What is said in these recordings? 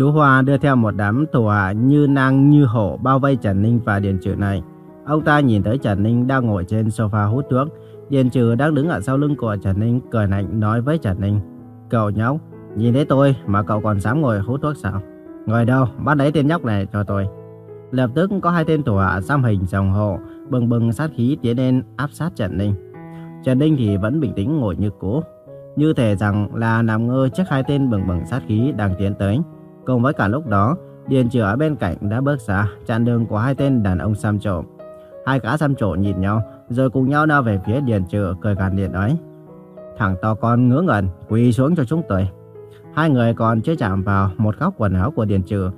Chú Hoa đưa theo một đám thủ hạ như nang như hổ bao vây Trần Ninh và Điền Trừ này. Ông ta nhìn thấy Trần Ninh đang ngồi trên sofa hút thuốc. Điền Trừ đang đứng ở sau lưng của Trần Ninh cười lạnh nói với Trần Ninh. Cậu nhóc, nhìn thấy tôi mà cậu còn dám ngồi hút thuốc sao? Ngồi đâu, bắt lấy tên nhóc này cho tôi. Lập tức có hai tên thủ hạ xăm hình dòng hộ, bừng bừng sát khí tiến lên áp sát Trần Ninh. Trần Ninh thì vẫn bình tĩnh ngồi như cũ, như thể rằng là nằm ngơ trước hai tên bừng bừng sát khí đang tiến tới. Cùng với cả lúc đó, Điền Trừ ở bên cạnh đã bước ra, chặn đường của hai tên đàn ông xăm trộm. Hai gã xăm trộm nhìn nhau, rồi cùng nhau lao về phía Điền Trừ cười gằn điện nói. Thằng to con ngứa ngẩn, quỳ xuống cho chúng tôi. Hai người còn chưa chạm vào một góc quần áo của Điền Trừ,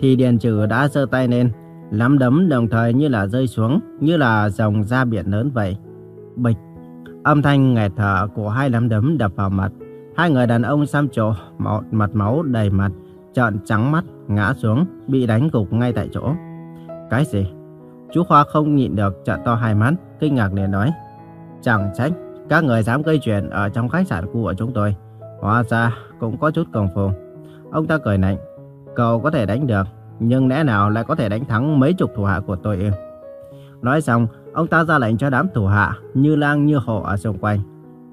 thì Điền Trừ đã giơ tay lên, lắm đấm đồng thời như là rơi xuống, như là dòng ra biển lớn vậy. Bịch, âm thanh nghẹt thở của hai lắm đấm đập vào mặt. Hai người đàn ông xăm trổ, mặt máu đầy mặt, trợn trắng mắt, ngã xuống, bị đánh gục ngay tại chỗ. Cái gì? Chú Khoa không nhịn được trợn to hai mắt, kinh ngạc liền nói. Chẳng trách, các người dám gây chuyện ở trong khách sạn của chúng tôi. Hóa ra cũng có chút công phu. Ông ta cười lạnh, cậu có thể đánh được, nhưng lẽ nào lại có thể đánh thắng mấy chục thủ hạ của tôi ư? Nói xong, ông ta ra lệnh cho đám thủ hạ như lang như hổ ở xung quanh.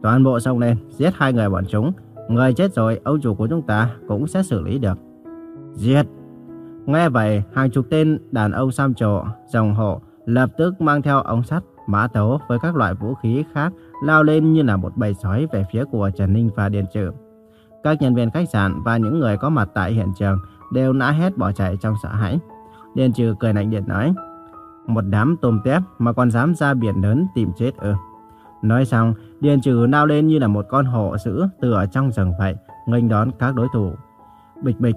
Toàn bộ xông lên, giết hai người bọn chúng. Người chết rồi, ông chủ của chúng ta cũng sẽ xử lý được. Giết! Nghe vậy, hàng chục tên đàn ông xăm trổ, dòng hộ lập tức mang theo ống sắt, mã tấu với các loại vũ khí khác lao lên như là một bầy sói về phía của Trần Ninh và Điền Trừ. Các nhân viên khách sạn và những người có mặt tại hiện trường đều nã hét bỏ chạy trong sợ hãi. Điền Trừ cười lạnh điện nói, một đám tôm tép mà còn dám ra biển lớn tìm chết ư. Nói xong, Điền Trừ lao lên như là một con hổ dữ từ ở trong rừng vậy, nghênh đón các đối thủ. Bịch bịch,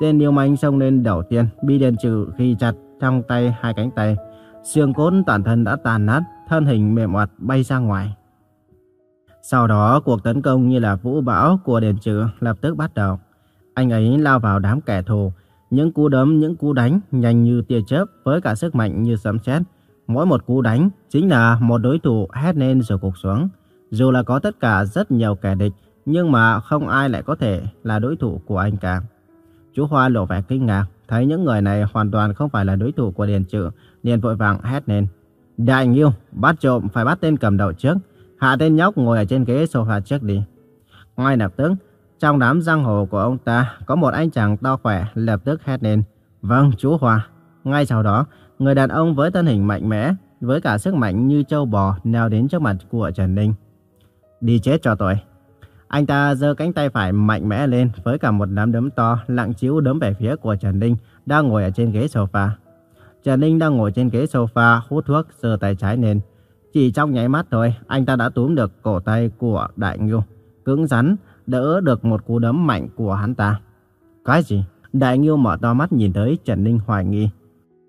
tên Liêu Manh xông lên đầu tiên, bị điện Trừ khi chặt trong tay hai cánh tay. Xương cốt toàn thân đã tàn nát, thân hình mềm oặt bay ra ngoài. Sau đó, cuộc tấn công như là vũ bão của Điền Trừ lập tức bắt đầu. Anh ấy lao vào đám kẻ thù, những cú đấm, những cú đánh nhanh như tia chớp với cả sức mạnh như sấm sét. Mỗi một cú đánh chính là một đối thủ hét lên rồi cục xuống. Dù là có tất cả rất nhiều kẻ địch, nhưng mà không ai lại có thể là đối thủ của anh cả. Chú Hoa lộ vẻ kinh ngạc, thấy những người này hoàn toàn không phải là đối thủ của Điền Trừ, liền vội vàng hét lên. Đại Nghiêu, bắt trộm phải bắt tên cầm đầu trước, hạ tên nhóc ngồi ở trên ghế sofa trước đi. Ngay lập tức, trong đám giang hồ của ông ta có một anh chàng to khỏe lập tức hét lên. Vâng, chú Hoa. Ngay sau đó, người đàn ông với thân hình mạnh mẽ, với cả sức mạnh như châu bò nèo đến trước mặt của Trần Ninh. Đi chết cho tôi. Anh ta giơ cánh tay phải mạnh mẽ lên với cả một nắm đấm to lặng chiếu đấm về phía của Trần Ninh đang ngồi ở trên ghế sofa. Trần Ninh đang ngồi trên ghế sofa hút thuốc giơ tay trái lên. Chỉ trong nháy mắt thôi, anh ta đã túm được cổ tay của Đại Ngưu, cứng rắn đỡ được một cú đấm mạnh của hắn ta. Cái gì? Đại Ngưu mở to mắt nhìn tới Trần Ninh hoài nghi.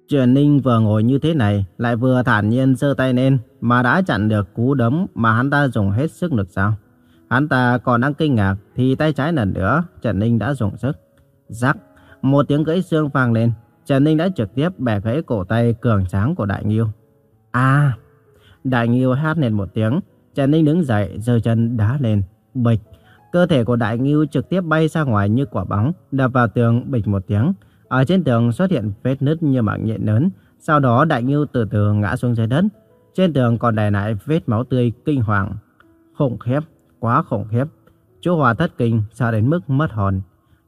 Trần Ninh vừa ngồi như thế này, lại vừa thản nhiên giơ tay lên, mà đã chặn được cú đấm mà hắn ta dùng hết sức lực sao? Hắn ta còn đang kinh ngạc, thì tay trái lần nữa, Trần Ninh đã dùng sức. Rắc, một tiếng gãy xương vang lên, Trần Ninh đã trực tiếp bẻ gãy cổ tay cường tráng của Đại Nghiêu. À! Đại Nghiêu hát lên một tiếng, Trần Ninh đứng dậy, giơ chân đá lên, bịch. Cơ thể của Đại Nghiêu trực tiếp bay ra ngoài như quả bóng, đập vào tường bịch một tiếng. Ở trên tường xuất hiện vết nứt như mạng nhện lớn. Sau đó Đại Nghiêu từ từ ngã xuống dưới đất. Trên tường còn đè lại vết máu tươi kinh hoàng. Khủng khiếp, quá khủng khiếp. Chú Hòa thất kinh, sợ đến mức mất hồn.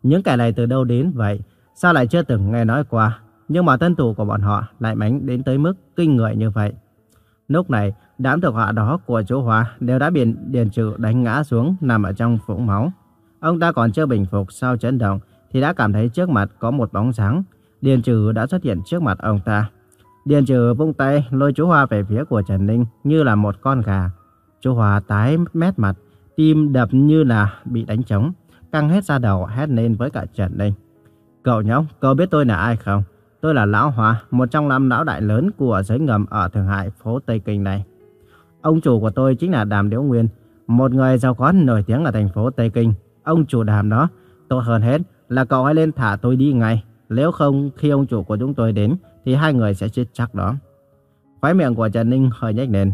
Những kẻ này từ đâu đến vậy? Sao lại chưa từng nghe nói qua? Nhưng mà thân thủ của bọn họ lại mánh đến tới mức kinh người như vậy. Lúc này, đám thuộc hạ đó của chú Hòa đều đã bị Điền Trừ đánh ngã xuống nằm ở trong vũng máu. Ông ta còn chưa bình phục sau chấn động thì đã cảm thấy trước mặt có một bóng sáng. Điền Trừ đã xuất hiện trước mặt ông ta. Điền Trừ vung tay lôi chú hòa về phía của Trần Ninh như là một con gà. Chú hòa tái mét mặt, tim đập như là bị đánh trống, căng hết ra đầu hét lên với cả Trần Ninh. Cậu nhóc, cậu biết tôi là ai không? Tôi là Lão Hoa, một trong năm lão đại lớn của giới ngầm ở Thượng Hải, phố Tây Kinh này. Ông chủ của tôi chính là Đàm Điếu Nguyên, một người giàu có nổi tiếng ở thành phố Tây Kinh. Ông chủ Đàm đó, tốt hơn hết là cậu hãy lên thả tôi đi ngay. Nếu không, khi ông chủ của chúng tôi đến, thì hai người sẽ chết chắc đó. Khói miệng của Trần Ninh hơi nhếch lên.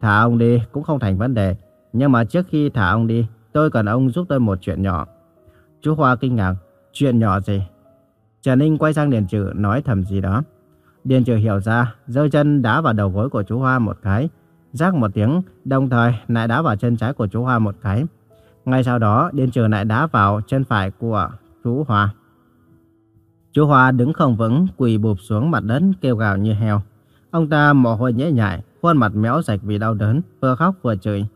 Thả ông đi cũng không thành vấn đề. Nhưng mà trước khi thả ông đi, tôi cần ông giúp tôi một chuyện nhỏ. Chú Hoa kinh ngạc. Chuyện nhỏ gì? Trần Ninh quay sang Điền Trừ nói thầm gì đó. Điền Trừ hiểu ra, giơ chân đá vào đầu gối của chú Hoa một cái. Rắc một tiếng, đồng thời lại đá vào chân trái của chú Hoa một cái. Ngay sau đó, Điền Trừ lại đá vào chân phải của chú Hoa. Chú Hoa đứng không vững, quỳ bụp xuống mặt đất kêu gào như heo. Ông ta mồ hôi nhễ nhại, khuôn mặt méo sạch vì đau đớn, vừa khóc vừa chửi.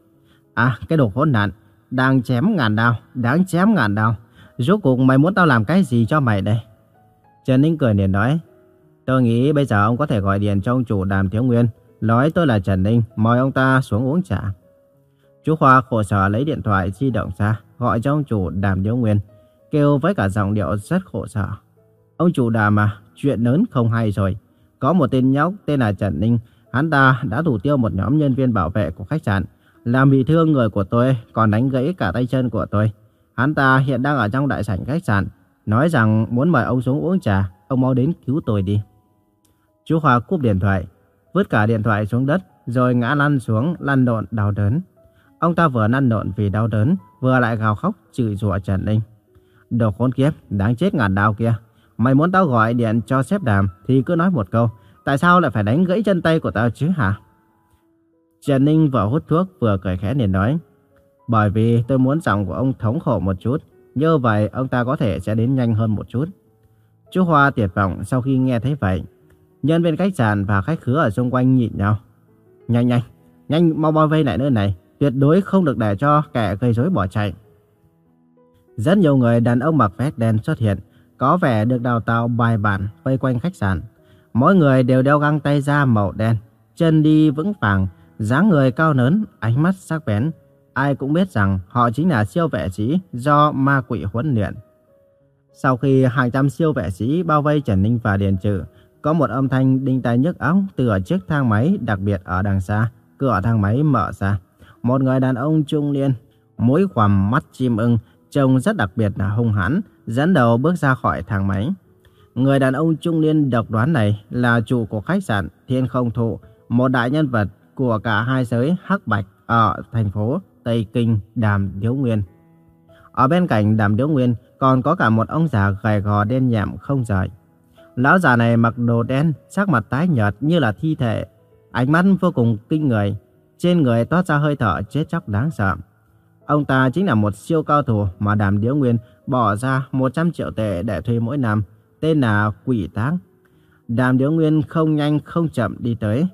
À, cái đồ hỗn nạn, đang chém ngàn đao, đáng chém ngàn đao. Rốt cuộc mày muốn tao làm cái gì cho mày đây? Trần Ninh cười liền nói, tôi nghĩ bây giờ ông có thể gọi điện cho ông chủ đàm thiếu nguyên, nói tôi là Trần Ninh, mời ông ta xuống uống trà. Chú Khoa khổ sở lấy điện thoại di động ra, gọi cho ông chủ đàm thiếu nguyên, kêu với cả giọng điệu rất khổ sở. Ông chủ đàm à, chuyện lớn không hay rồi. Có một tên nhóc tên là Trần Ninh, hắn ta đã thủ tiêu một nhóm nhân viên bảo vệ của khách sạn, làm bị thương người của tôi, còn đánh gãy cả tay chân của tôi. Hắn ta hiện đang ở trong đại sảnh khách sạn, nói rằng muốn mời ông xuống uống trà, ông mau đến cứu tôi đi. Chú Hòa cúp điện thoại, vứt cả điện thoại xuống đất, rồi ngã lăn xuống, lăn lộn đau đớn. Ông ta vừa lăn lộn vì đau đớn, vừa lại gào khóc chửi rủa Trần Ninh. Đồ khốn kiếp, đáng chết ngàn đau kia. Mày muốn tao gọi điện cho sếp đàm thì cứ nói một câu. Tại sao lại phải đánh gãy chân tay của tao chứ hả? Trần Ninh vừa hút thuốc vừa cười khẽ liền nói. Bởi vì tôi muốn giọng của ông thống khổ một chút. Như vậy ông ta có thể sẽ đến nhanh hơn một chút. Chú Hoa tuyệt vọng sau khi nghe thấy vậy. Nhân viên khách sạn và khách khứa ở xung quanh nhịn nhau. Nhanh nhanh, nhanh mau bao vây lại nơi này. Tuyệt đối không được để cho kẻ gây rối bỏ chạy. Rất nhiều người đàn ông mặc vest đen xuất hiện, có vẻ được đào tạo bài bản vây quanh khách sạn. Mỗi người đều đeo găng tay da màu đen, chân đi vững vàng, dáng người cao lớn, ánh mắt sắc bén. Ai cũng biết rằng họ chính là siêu vệ sĩ do ma quỷ huấn luyện. Sau khi hàng trăm siêu vệ sĩ bao vây Trần Ninh và Điền Trừ, có một âm thanh đinh tai nhức óc từ ở chiếc thang máy đặc biệt ở đằng xa. Cửa thang máy mở ra. Một người đàn ông trung niên, mũi khoằm mắt chim ưng, trông rất đặc biệt là hung hãn, dẫn đầu bước ra khỏi thang máy. Người đàn ông trung niên độc đoán này là chủ của khách sạn Thiên Không Thụ, một đại nhân vật của cả hai giới Hắc Bạch ở thành phố Tây Kinh Đàm Điếu Nguyên. Ở bên cạnh Đàm Điếu Nguyên còn có cả một ông già gầy gò đen nhẹm không rời. Lão già này mặc đồ đen, sắc mặt tái nhợt như là thi thể, ánh mắt vô cùng kinh người, trên người toát ra hơi thở chết chóc đáng sợ. Ông ta chính là một siêu cao thủ mà Đàm Điếu Nguyên bỏ ra 100 triệu tệ để thuê mỗi năm, tên là Quỷ Táng. Đàm Điếu Nguyên không nhanh không chậm đi tới,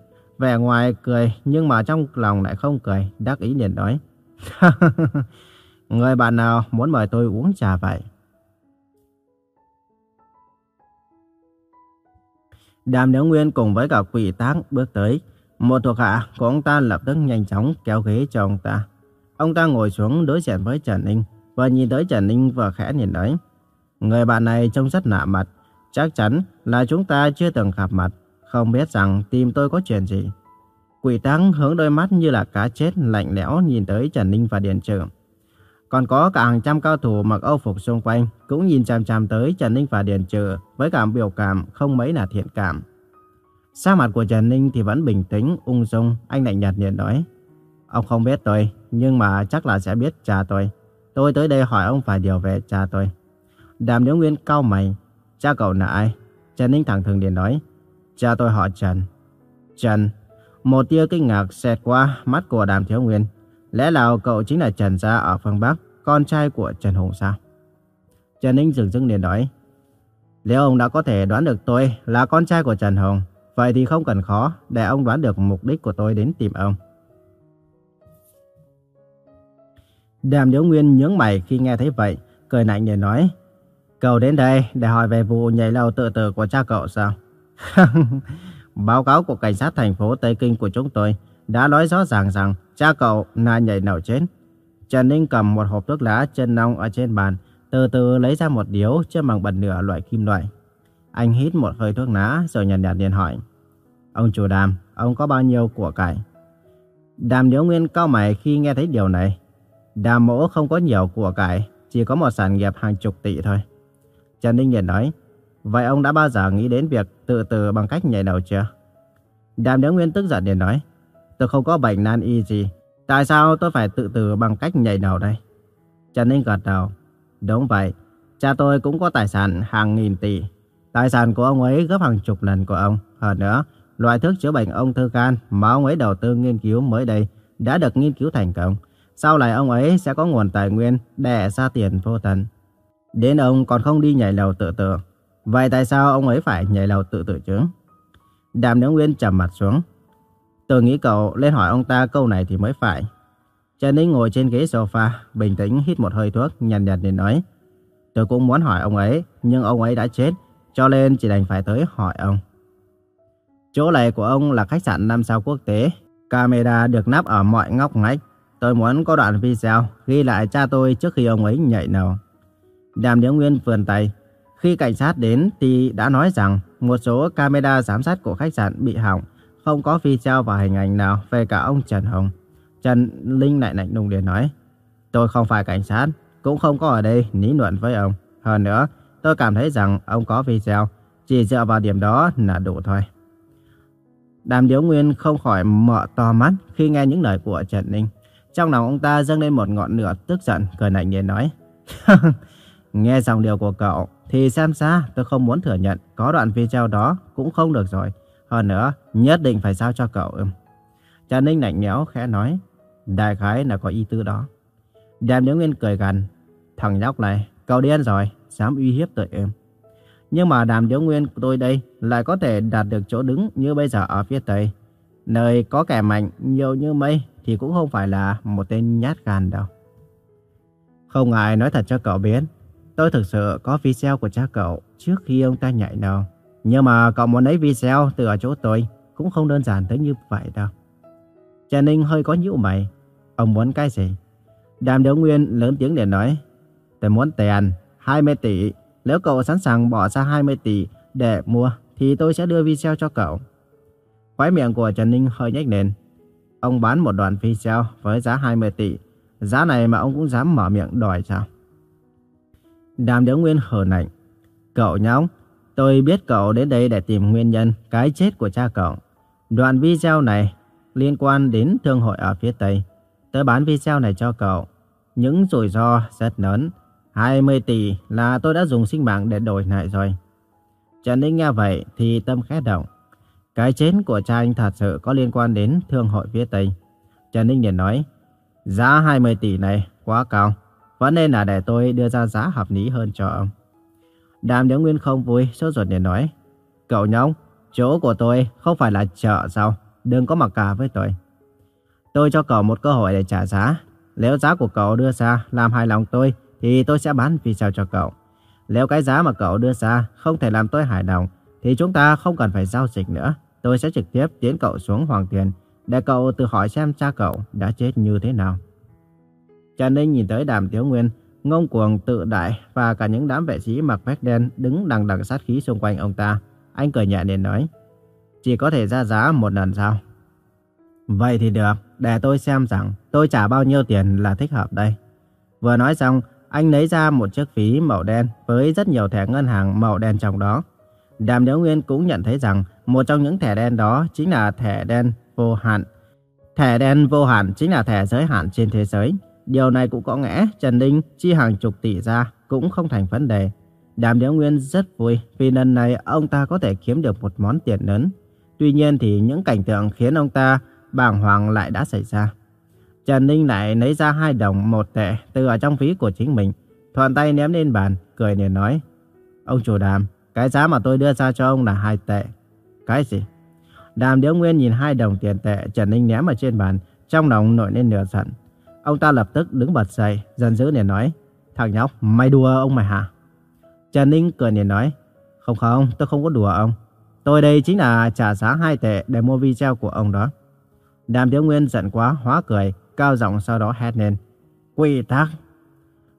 vẻ ngoài cười nhưng mà trong lòng lại không cười, đắc ý liền nói. Người bạn nào muốn mời tôi uống trà vậy? Đàm Nếu Nguyên cùng với cả quỷ táng bước tới. Một thuộc hạ của ông ta lập tức nhanh chóng kéo ghế cho ông ta. Ông ta ngồi xuống đối diện với Trần Ninh và nhìn tới Trần Ninh vừa khẽ nhìn nói. Người bạn này trông rất lạ mặt. Chắc chắn là chúng ta chưa từng gặp mặt. Không biết rằng tim tôi có chuyện gì. Quỷ tăng hướng đôi mắt như là cá chết lạnh lẽo nhìn tới Trần Ninh và Điền Trừ. Còn có cả hàng trăm cao thủ mặc âu phục xung quanh cũng nhìn chằm chằm tới Trần Ninh và Điền Trừ với cảm biểu cảm không mấy là thiện cảm. Sắc mặt của Trần Ninh thì vẫn bình tĩnh, ung dung, anh lạnh nhạt liền nói. Ông không biết tôi, nhưng mà chắc là sẽ biết cha tôi. Tôi tới đây hỏi ông vài điều về cha tôi. Đàm Liễu Nguyên cao mày. Cha cậu là ai? Trần Ninh thẳng thừng liền nói. Cha tôi họ Trần. Trần. Một tia kinh ngạc xẹt qua mắt của Đàm Thiếu Nguyên. Lẽ nào cậu chính là Trần Gia ở phương Bắc, con trai của Trần Hùng sao? Trần Ninh dừng dưng liền nói. Nếu ông đã có thể đoán được tôi là con trai của Trần Hùng, vậy thì không cần khó để ông đoán được mục đích của tôi đến tìm ông. Đàm Điếu Nguyên nhướng mày khi nghe thấy vậy, cười lạnh liền nói. Cậu đến đây để hỏi về vụ nhảy lầu tự tử của cha cậu sao? Báo cáo của cảnh sát thành phố Tây Kinh của chúng tôi đã nói rõ ràng rằng cha cậu là nhảy nổ chết. Trần Ninh cầm một hộp thuốc lá chân nong ở trên bàn, từ từ lấy ra một điếu trên bằng bật nửa loại kim loại. Anh hít một hơi thuốc lá rồi nhàn nhạt liền hỏi. Ông chủ đàm, ông có bao nhiêu của cải? Đàm điếu Nguyên cao mày khi nghe thấy điều này. Đàm mỗ không có nhiều của cải, chỉ có một sản nghiệp hàng chục tỷ thôi. Trần Ninh liền nói, vậy ông đã bao giờ nghĩ đến việc tự tử bằng cách nhảy đầu chưa? Đàm Đế Nguyên tức giận để nói, tôi không có bệnh nan y gì, tại sao tôi phải tự tử bằng cách nhảy đầu đây? Trần Ninh gật đầu, đúng vậy, cha tôi cũng có tài sản hàng nghìn tỷ, Tài sản của ông ấy gấp hàng chục lần của ông. Hơn nữa, loại thuốc chữa bệnh ung thư gan mà ông ấy đầu tư nghiên cứu mới đây đã được nghiên cứu thành công. Sau này ông ấy sẽ có nguồn tài nguyên để ra tiền vô tận. Đến ông còn không đi nhảy lầu tự tử. Vậy tại sao ông ấy phải nhảy lầu tự tử chứ? Đàm Nữ Nguyên trầm mặt xuống. Tôi nghĩ cậu lên hỏi ông ta câu này thì mới phải. Trần Ninh ngồi trên ghế sofa, bình tĩnh hít một hơi thuốc, nhàn nhạt để nói. Tôi cũng muốn hỏi ông ấy, nhưng ông ấy đã chết, cho nên chỉ đành phải tới hỏi ông. Chỗ này của ông là khách sạn 5 sao quốc tế. Camera được nắp ở mọi ngóc ngách. Tôi muốn có đoạn video ghi lại cha tôi trước khi ông ấy nhảy lầu. Đàm Điếu Nguyên vườn tay. Khi cảnh sát đến thì đã nói rằng một số camera giám sát của khách sạn bị hỏng, không có video và hình ảnh nào về cả ông Trần Hồng. Trần Linh lại lạnh lùng để nói, tôi không phải cảnh sát, cũng không có ở đây lý luận với ông. Hơn nữa, tôi cảm thấy rằng ông có video, chỉ dựa vào điểm đó là đủ thôi. Đàm Điếu Nguyên không khỏi mở to mắt khi nghe những lời của Trần Ninh. Trong lòng ông ta dâng lên một ngọn lửa tức giận, cười lạnh để nói. nghe dòng điều của cậu thì xem ra tôi không muốn thừa nhận có đoạn video đó cũng không được rồi. Hơn nữa, nhất định phải giao cho cậu. Trần Ninh lạnh nhẽo khẽ nói. Đại khái là có ý tư đó. Đàm Điếu Nguyên cười gằn. Thằng nhóc này, cậu điên rồi, dám uy hiếp tụi em. Nhưng mà đàm điếu nguyên của tôi đây lại có thể đạt được chỗ đứng như bây giờ ở phía Tây. Nơi có kẻ mạnh nhiều như mây thì cũng không phải là một tên nhát gan đâu. Không ngại nói thật cho cậu biết, tôi thực sự có video của cha cậu trước khi ông ta nhảy nào. Nhưng mà cậu muốn lấy video từ ở chỗ tôi cũng không đơn giản tới như vậy đâu. Trà Ninh hơi có nhíu mày. Ông muốn cái gì? Đàm Điếu Nguyên lớn tiếng để nói. Tôi muốn tiền, 20 tỷ. Nếu cậu sẵn sàng bỏ ra 20 tỷ để mua, thì tôi sẽ đưa video cho cậu. Khói miệng của Trần Ninh hơi nhếch lên. Ông bán một đoạn video với giá 20 tỷ. Giá này mà ông cũng dám mở miệng đòi sao? Đàm Điếu Nguyên hờn lạnh. Cậu nhóc, tôi biết cậu đến đây để tìm nguyên nhân cái chết của cha cậu. Đoạn video này liên quan đến thương hội ở phía Tây. Tớ bán video này cho cậu. Những rủi ro rất lớn. 20 tỷ là tôi đã dùng sinh mạng để đổi lại rồi. Trần Ninh nghe vậy thì tâm khẽ động. Cái chết của cha anh thật sự có liên quan đến thương hội phía Tây. Trần Ninh liền nói, giá 20 tỷ này quá cao. Vẫn nên là để tôi đưa ra giá hợp lý hơn cho ông. Đàm Điếu Nguyên không vui, sốt ruột để nói, Cậu nhóc, chỗ của tôi không phải là chợ sao? Đừng có mặc cả với tôi. Tôi cho cậu một cơ hội để trả giá. Nếu giá của cậu đưa ra làm hài lòng tôi, thì tôi sẽ bán video cho cậu. Nếu cái giá mà cậu đưa ra không thể làm tôi hài lòng, thì chúng ta không cần phải giao dịch nữa. Tôi sẽ trực tiếp tiến cậu xuống Hoàng Tiền, để cậu tự hỏi xem cha cậu đã chết như thế nào. Trần Ninh nhìn tới đàm tiếu nguyên, ngông cuồng tự đại và cả những đám vệ sĩ mặc vest đen đứng đằng đằng sát khí xung quanh ông ta. Anh cười nhẹ nên nói, chỉ có thể ra giá một lần sao? Vậy thì được, để tôi xem rằng tôi trả bao nhiêu tiền là thích hợp đây. Vừa nói xong, anh lấy ra một chiếc ví màu đen với rất nhiều thẻ ngân hàng màu đen trong đó. Đàm Điếu Nguyên cũng nhận thấy rằng một trong những thẻ đen đó chính là thẻ đen vô hạn. Thẻ đen vô hạn chính là thẻ giới hạn trên thế giới. Điều này cũng có nghĩa Trần Ninh chi hàng chục tỷ ra cũng không thành vấn đề. Đàm Điếu Nguyên rất vui vì lần này ông ta có thể kiếm được một món tiền lớn. Tuy nhiên thì những cảnh tượng khiến ông ta bàng hoàng lại đã xảy ra. Trần Ninh lại lấy ra hai đồng một tệ từ ở trong ví của chính mình, thuận tay ném lên bàn, cười liền nói. Ông chủ đàm, cái giá mà tôi đưa ra cho ông là hai tệ. Cái gì? Đàm Điếu Nguyên nhìn hai đồng tiền tệ Trần Ninh ném ở trên bàn, trong lòng nổi lên nửa giận. Ông ta lập tức đứng bật dậy, giận dữ liền nói. Thằng nhóc, mày đùa ông mày hả? Trần Ninh cười liền nói. Không không, tôi không có đùa ông. Tôi đây chính là trả giá hai tệ để mua video của ông đó. Đàm Tiếu Nguyên giận quá, hóa cười, cao giọng sau đó hét lên. Quỷ tác!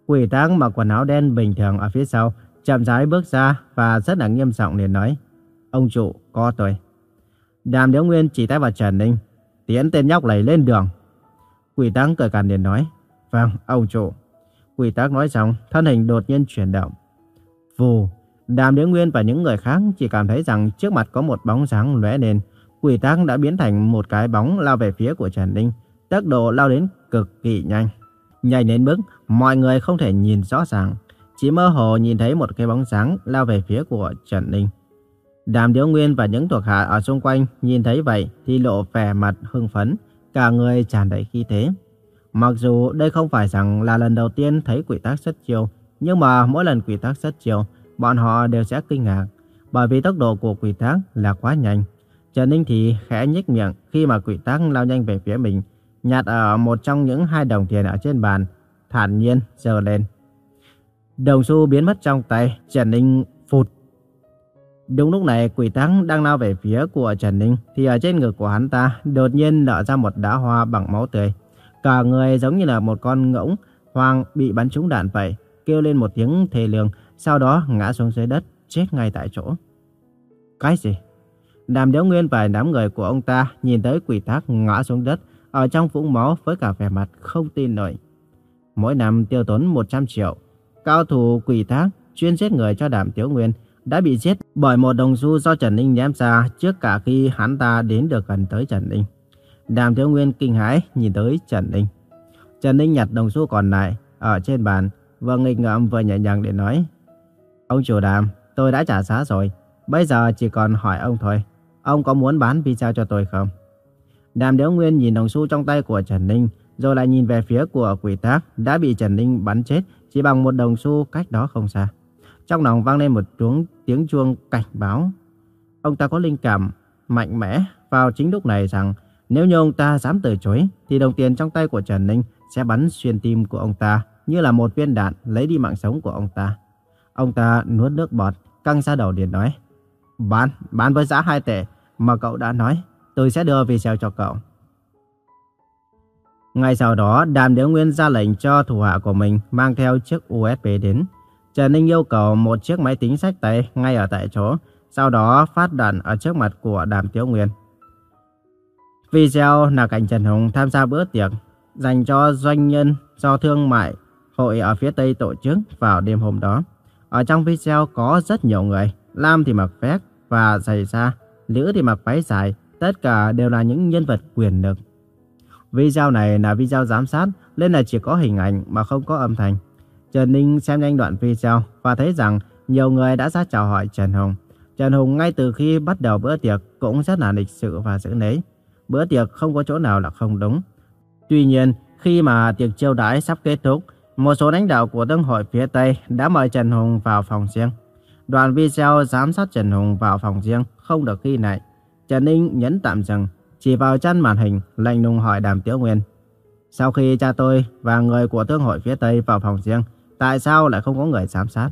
Quỷ tác mặc quần áo đen bình thường ở phía sau, chậm rãi bước ra và rất là nghiêm giọng liền nói. Ông chủ, có tôi. Đàm Tiếu Nguyên chỉ tay vào Trần Ninh. Tiến tên nhóc này lên đường. Quỷ tăng cười càn liền nói. Vâng, ông chủ. Quỷ tác nói xong, thân hình đột nhiên chuyển động. Vù! Đàm Đế Nguyên và những người khác chỉ cảm thấy rằng trước mặt có một bóng dáng lóe lên. Quỷ tác đã biến thành một cái bóng lao về phía của Trần Ninh. Tốc độ lao đến cực kỳ nhanh. Nhanh đến mức mọi người không thể nhìn rõ ràng. chỉ mơ hồ nhìn thấy một cái bóng sáng lao về phía của Trần Ninh. Đàm Điếu Nguyên và những thuộc hạ ở xung quanh nhìn thấy vậy thì lộ vẻ mặt hưng phấn, cả người tràn đầy khí thế. Mặc dù đây không phải rằng là lần đầu tiên thấy quỷ tác xuất chiêu, nhưng mà mỗi lần quỷ tác xuất chiêu, bọn họ đều sẽ kinh ngạc, bởi vì tốc độ của quỷ tác là quá nhanh. Trần Ninh thì khẽ nhếch miệng khi mà quỷ tác lao nhanh về phía mình, nhặt ở một trong những hai đồng tiền ở trên bàn, thản nhiên giơ lên. Đồng xu biến mất trong tay, Trần Ninh phụt. Đúng lúc này quỷ tăng đang lao về phía của Trần Ninh thì ở trên ngực của hắn ta đột nhiên nở ra một đá hoa bằng máu tươi. Cả người giống như là một con ngỗng hoang bị bắn trúng đạn vậy, kêu lên một tiếng thề lương, sau đó ngã xuống dưới đất, chết ngay tại chỗ. Cái gì? Đàm Điếu Nguyên và đám người của ông ta nhìn tới quỷ tác ngã xuống đất ở trong vũng máu với cả vẻ mặt không tin nổi. Mỗi năm tiêu tốn 100 triệu, cao thủ quỷ tác chuyên giết người cho Đàm Tiếu Nguyên đã bị giết bởi một đồng xu do Trần Ninh ném ra trước cả khi hắn ta đến được gần tới Trần Ninh. Đàm Thiếu Nguyên kinh hãi nhìn tới Trần Ninh. Trần Ninh nhặt đồng xu còn lại ở trên bàn, vừa nghịch ngợm vừa nhẹ nhàng để nói. Ông chủ Đàm, tôi đã trả giá rồi, bây giờ chỉ còn hỏi ông thôi. Ông có muốn bán pizza cho tôi không? Đàm Thiếu Nguyên nhìn đồng xu trong tay của Trần Ninh, rồi lại nhìn về phía của quỷ tác đã bị Trần Ninh bắn chết chỉ bằng một đồng xu cách đó không xa. Trong lòng vang lên một tiếng, tiếng chuông cảnh báo. Ông ta có linh cảm mạnh mẽ vào chính lúc này rằng nếu như ông ta dám từ chối thì đồng tiền trong tay của Trần Ninh sẽ bắn xuyên tim của ông ta như là một viên đạn lấy đi mạng sống của ông ta. Ông ta nuốt nước bọt, căng ra đầu điện nói. Bán, bán với giá 2 tệ mà cậu đã nói, tôi sẽ đưa video cho cậu. Ngay sau đó, Đàm Đế Nguyên ra lệnh cho thủ hạ của mình mang theo chiếc USB đến. Trần Ninh yêu cầu một chiếc máy tính sách tay ngay ở tại chỗ, sau đó phát đạn ở trước mặt của Đàm Tiếu Nguyên. Video là cảnh Trần Hùng tham gia bữa tiệc dành cho doanh nhân do thương mại hội ở phía Tây tổ chức vào đêm hôm đó. Ở trong video có rất nhiều người, Lam thì mặc vest và giày da, Lữ thì mặc váy dài, tất cả đều là những nhân vật quyền lực. Video này là video giám sát, nên là chỉ có hình ảnh mà không có âm thanh. Trần Ninh xem nhanh đoạn video và thấy rằng nhiều người đã ra chào hỏi Trần Hùng. Trần Hùng ngay từ khi bắt đầu bữa tiệc cũng rất là lịch sự và giữ nấy. Bữa tiệc không có chỗ nào là không đúng. Tuy nhiên, khi mà tiệc chiêu đãi sắp kết thúc, một số lãnh đạo của Tương hội phía Tây đã mời Trần Hùng vào phòng riêng. Đoàn video giám sát Trần Hùng vào phòng riêng không được ghi lại. Trần Ninh nhấn tạm dừng, chỉ vào chân màn hình, lạnh lùng hỏi Đàm Tiếu Nguyên. Sau khi cha tôi và người của Thương hội phía Tây vào phòng riêng, tại sao lại không có người giám sát?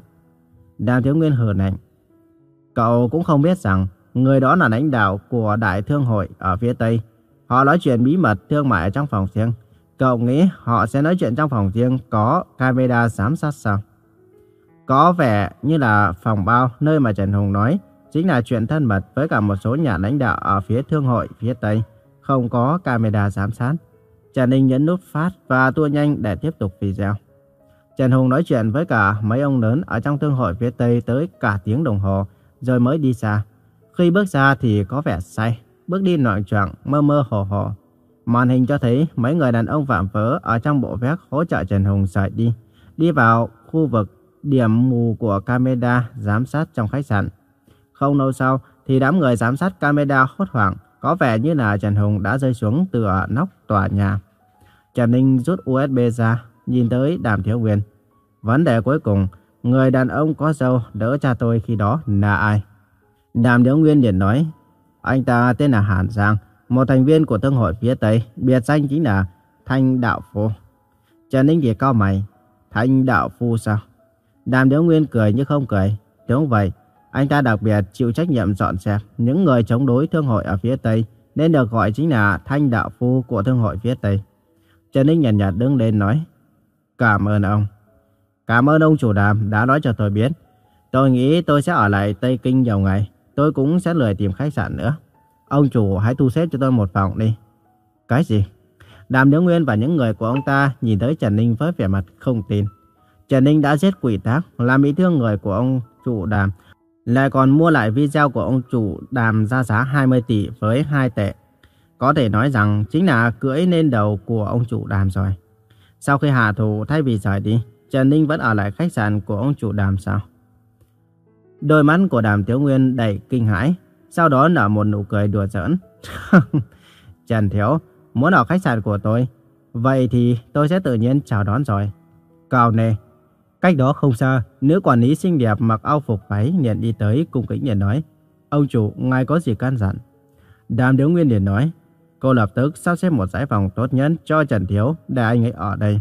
Đàm Thiếu Nguyên hờn lạnh. Cậu cũng không biết rằng người đó là lãnh đạo của Đại Thương hội ở phía Tây. Họ nói chuyện bí mật thương mại ở trong phòng riêng. Cậu nghĩ họ sẽ nói chuyện trong phòng riêng có camera giám sát sao? Có vẻ như là phòng bao nơi mà Trần Hùng nói chính là chuyện thân mật với cả một số nhà lãnh đạo ở phía thương hội phía Tây, không có camera giám sát. Trần Ninh nhấn nút phát và tua nhanh để tiếp tục video. Trần Hùng nói chuyện với cả mấy ông lớn ở trong thương hội phía Tây tới cả tiếng đồng hồ, rồi mới đi xa. Khi bước ra thì có vẻ say, bước đi loạn choạng, mơ mơ hồ hồ. Màn hình cho thấy mấy người đàn ông vạm vỡ ở trong bộ vest hỗ trợ Trần Hùng rời đi, đi vào khu vực điểm mù của camera giám sát trong khách sạn. Không lâu sau thì đám người giám sát camera hốt hoảng, có vẻ như là Trần Hùng đã rơi xuống từ nóc tòa nhà. Trần Ninh rút USB ra, nhìn tới Đàm Thiếu Nguyên. Vấn đề cuối cùng, người đàn ông có dâu đỡ cha tôi khi đó là ai? Đàm Thiếu Nguyên liền nói, anh ta tên là Hàn Giang, một thành viên của Thương hội phía Tây, biệt danh chính là Thanh Đạo Phu. Trần Ninh Việt cao mày, Thanh Đạo Phu sao? Đàm Thiếu Nguyên cười như không cười, đúng vậy, anh ta đặc biệt chịu trách nhiệm dọn dẹp những người chống đối thương hội ở phía Tây, nên được gọi chính là thanh đạo phu của thương hội phía Tây. Trần Ninh nhàn nhạt, nhạt đứng lên nói, Cảm ơn ông. Cảm ơn ông chủ đàm đã nói cho tôi biết. Tôi nghĩ tôi sẽ ở lại Tây Kinh nhiều ngày. Tôi cũng sẽ lười tìm khách sạn nữa. Ông chủ hãy thu xếp cho tôi một phòng đi. Cái gì? Đàm Nhớ Nguyên và những người của ông ta nhìn tới Trần Ninh với vẻ mặt không tin. Trần Ninh đã giết quỷ tác, làm bị thương người của ông chủ đàm lại còn mua lại video của ông chủ đàm ra giá 20 tỷ với 2 tệ. Có thể nói rằng chính là cưỡi lên đầu của ông chủ đàm rồi. Sau khi hạ thủ thay vì rời đi, Trần Ninh vẫn ở lại khách sạn của ông chủ đàm sao? Đôi mắt của đàm Tiếu Nguyên đầy kinh hãi, sau đó nở một nụ cười đùa giỡn. Trần Thiếu, muốn ở khách sạn của tôi, vậy thì tôi sẽ tự nhiên chào đón rồi. Cào nề. Cách đó không xa, nữ quản lý xinh đẹp mặc áo phục váy liền đi tới cung kính liền nói. Ông chủ, ngài có gì can dặn? Đàm Tiếu Nguyên liền nói. Cô lập tức sắp xếp một giải phòng tốt nhất cho Trần Thiếu để anh ấy ở đây.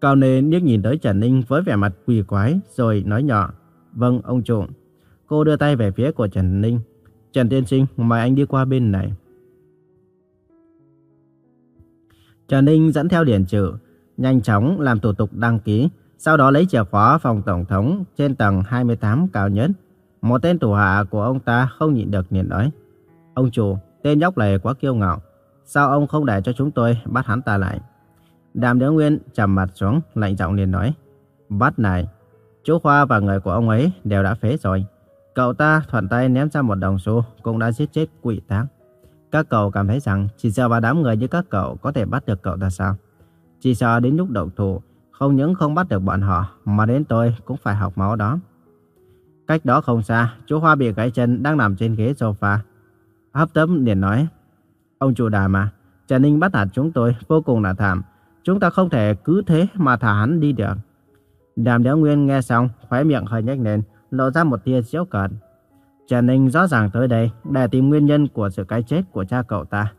Cao Nê liếc nhìn tới Trần Ninh với vẻ mặt quỷ quái rồi nói nhỏ. Vâng, ông chủ. Cô đưa tay về phía của Trần Ninh. Trần Tiên Sinh, mời anh đi qua bên này. Trần Ninh dẫn theo điển trừ, nhanh chóng làm thủ tục đăng ký, sau đó lấy chìa khóa phòng tổng thống trên tầng 28 cao nhất. Một tên thủ hạ của ông ta không nhịn được liền nói. Ông chủ, tên nhóc này quá kiêu ngạo. Sao ông không để cho chúng tôi bắt hắn ta lại? Đàm Đế Nguyên trầm mặt xuống, lạnh giọng liền nói. Bắt này, chú Khoa và người của ông ấy đều đã phế rồi. Cậu ta thuận tay ném ra một đồng xu cũng đã giết chết quỷ táng. Các cậu cảm thấy rằng chỉ sợ vào đám người như các cậu có thể bắt được cậu ta sao? Chỉ sợ đến lúc động thủ, không những không bắt được bọn họ, mà đến tôi cũng phải học máu đó. Cách đó không xa, chú Hoa bị gãy chân đang nằm trên ghế sofa. Hấp tấm liền nói, Ông chủ đà mà, Trần Ninh bắt nạt chúng tôi vô cùng là thảm. Chúng ta không thể cứ thế mà thả hắn đi được. Đàm Đéo Nguyên nghe xong, khóe miệng hơi nhếch lên, lộ ra một tia giễu cợt. Trần Ninh rõ ràng tới đây để tìm nguyên nhân của sự cái chết của cha cậu ta.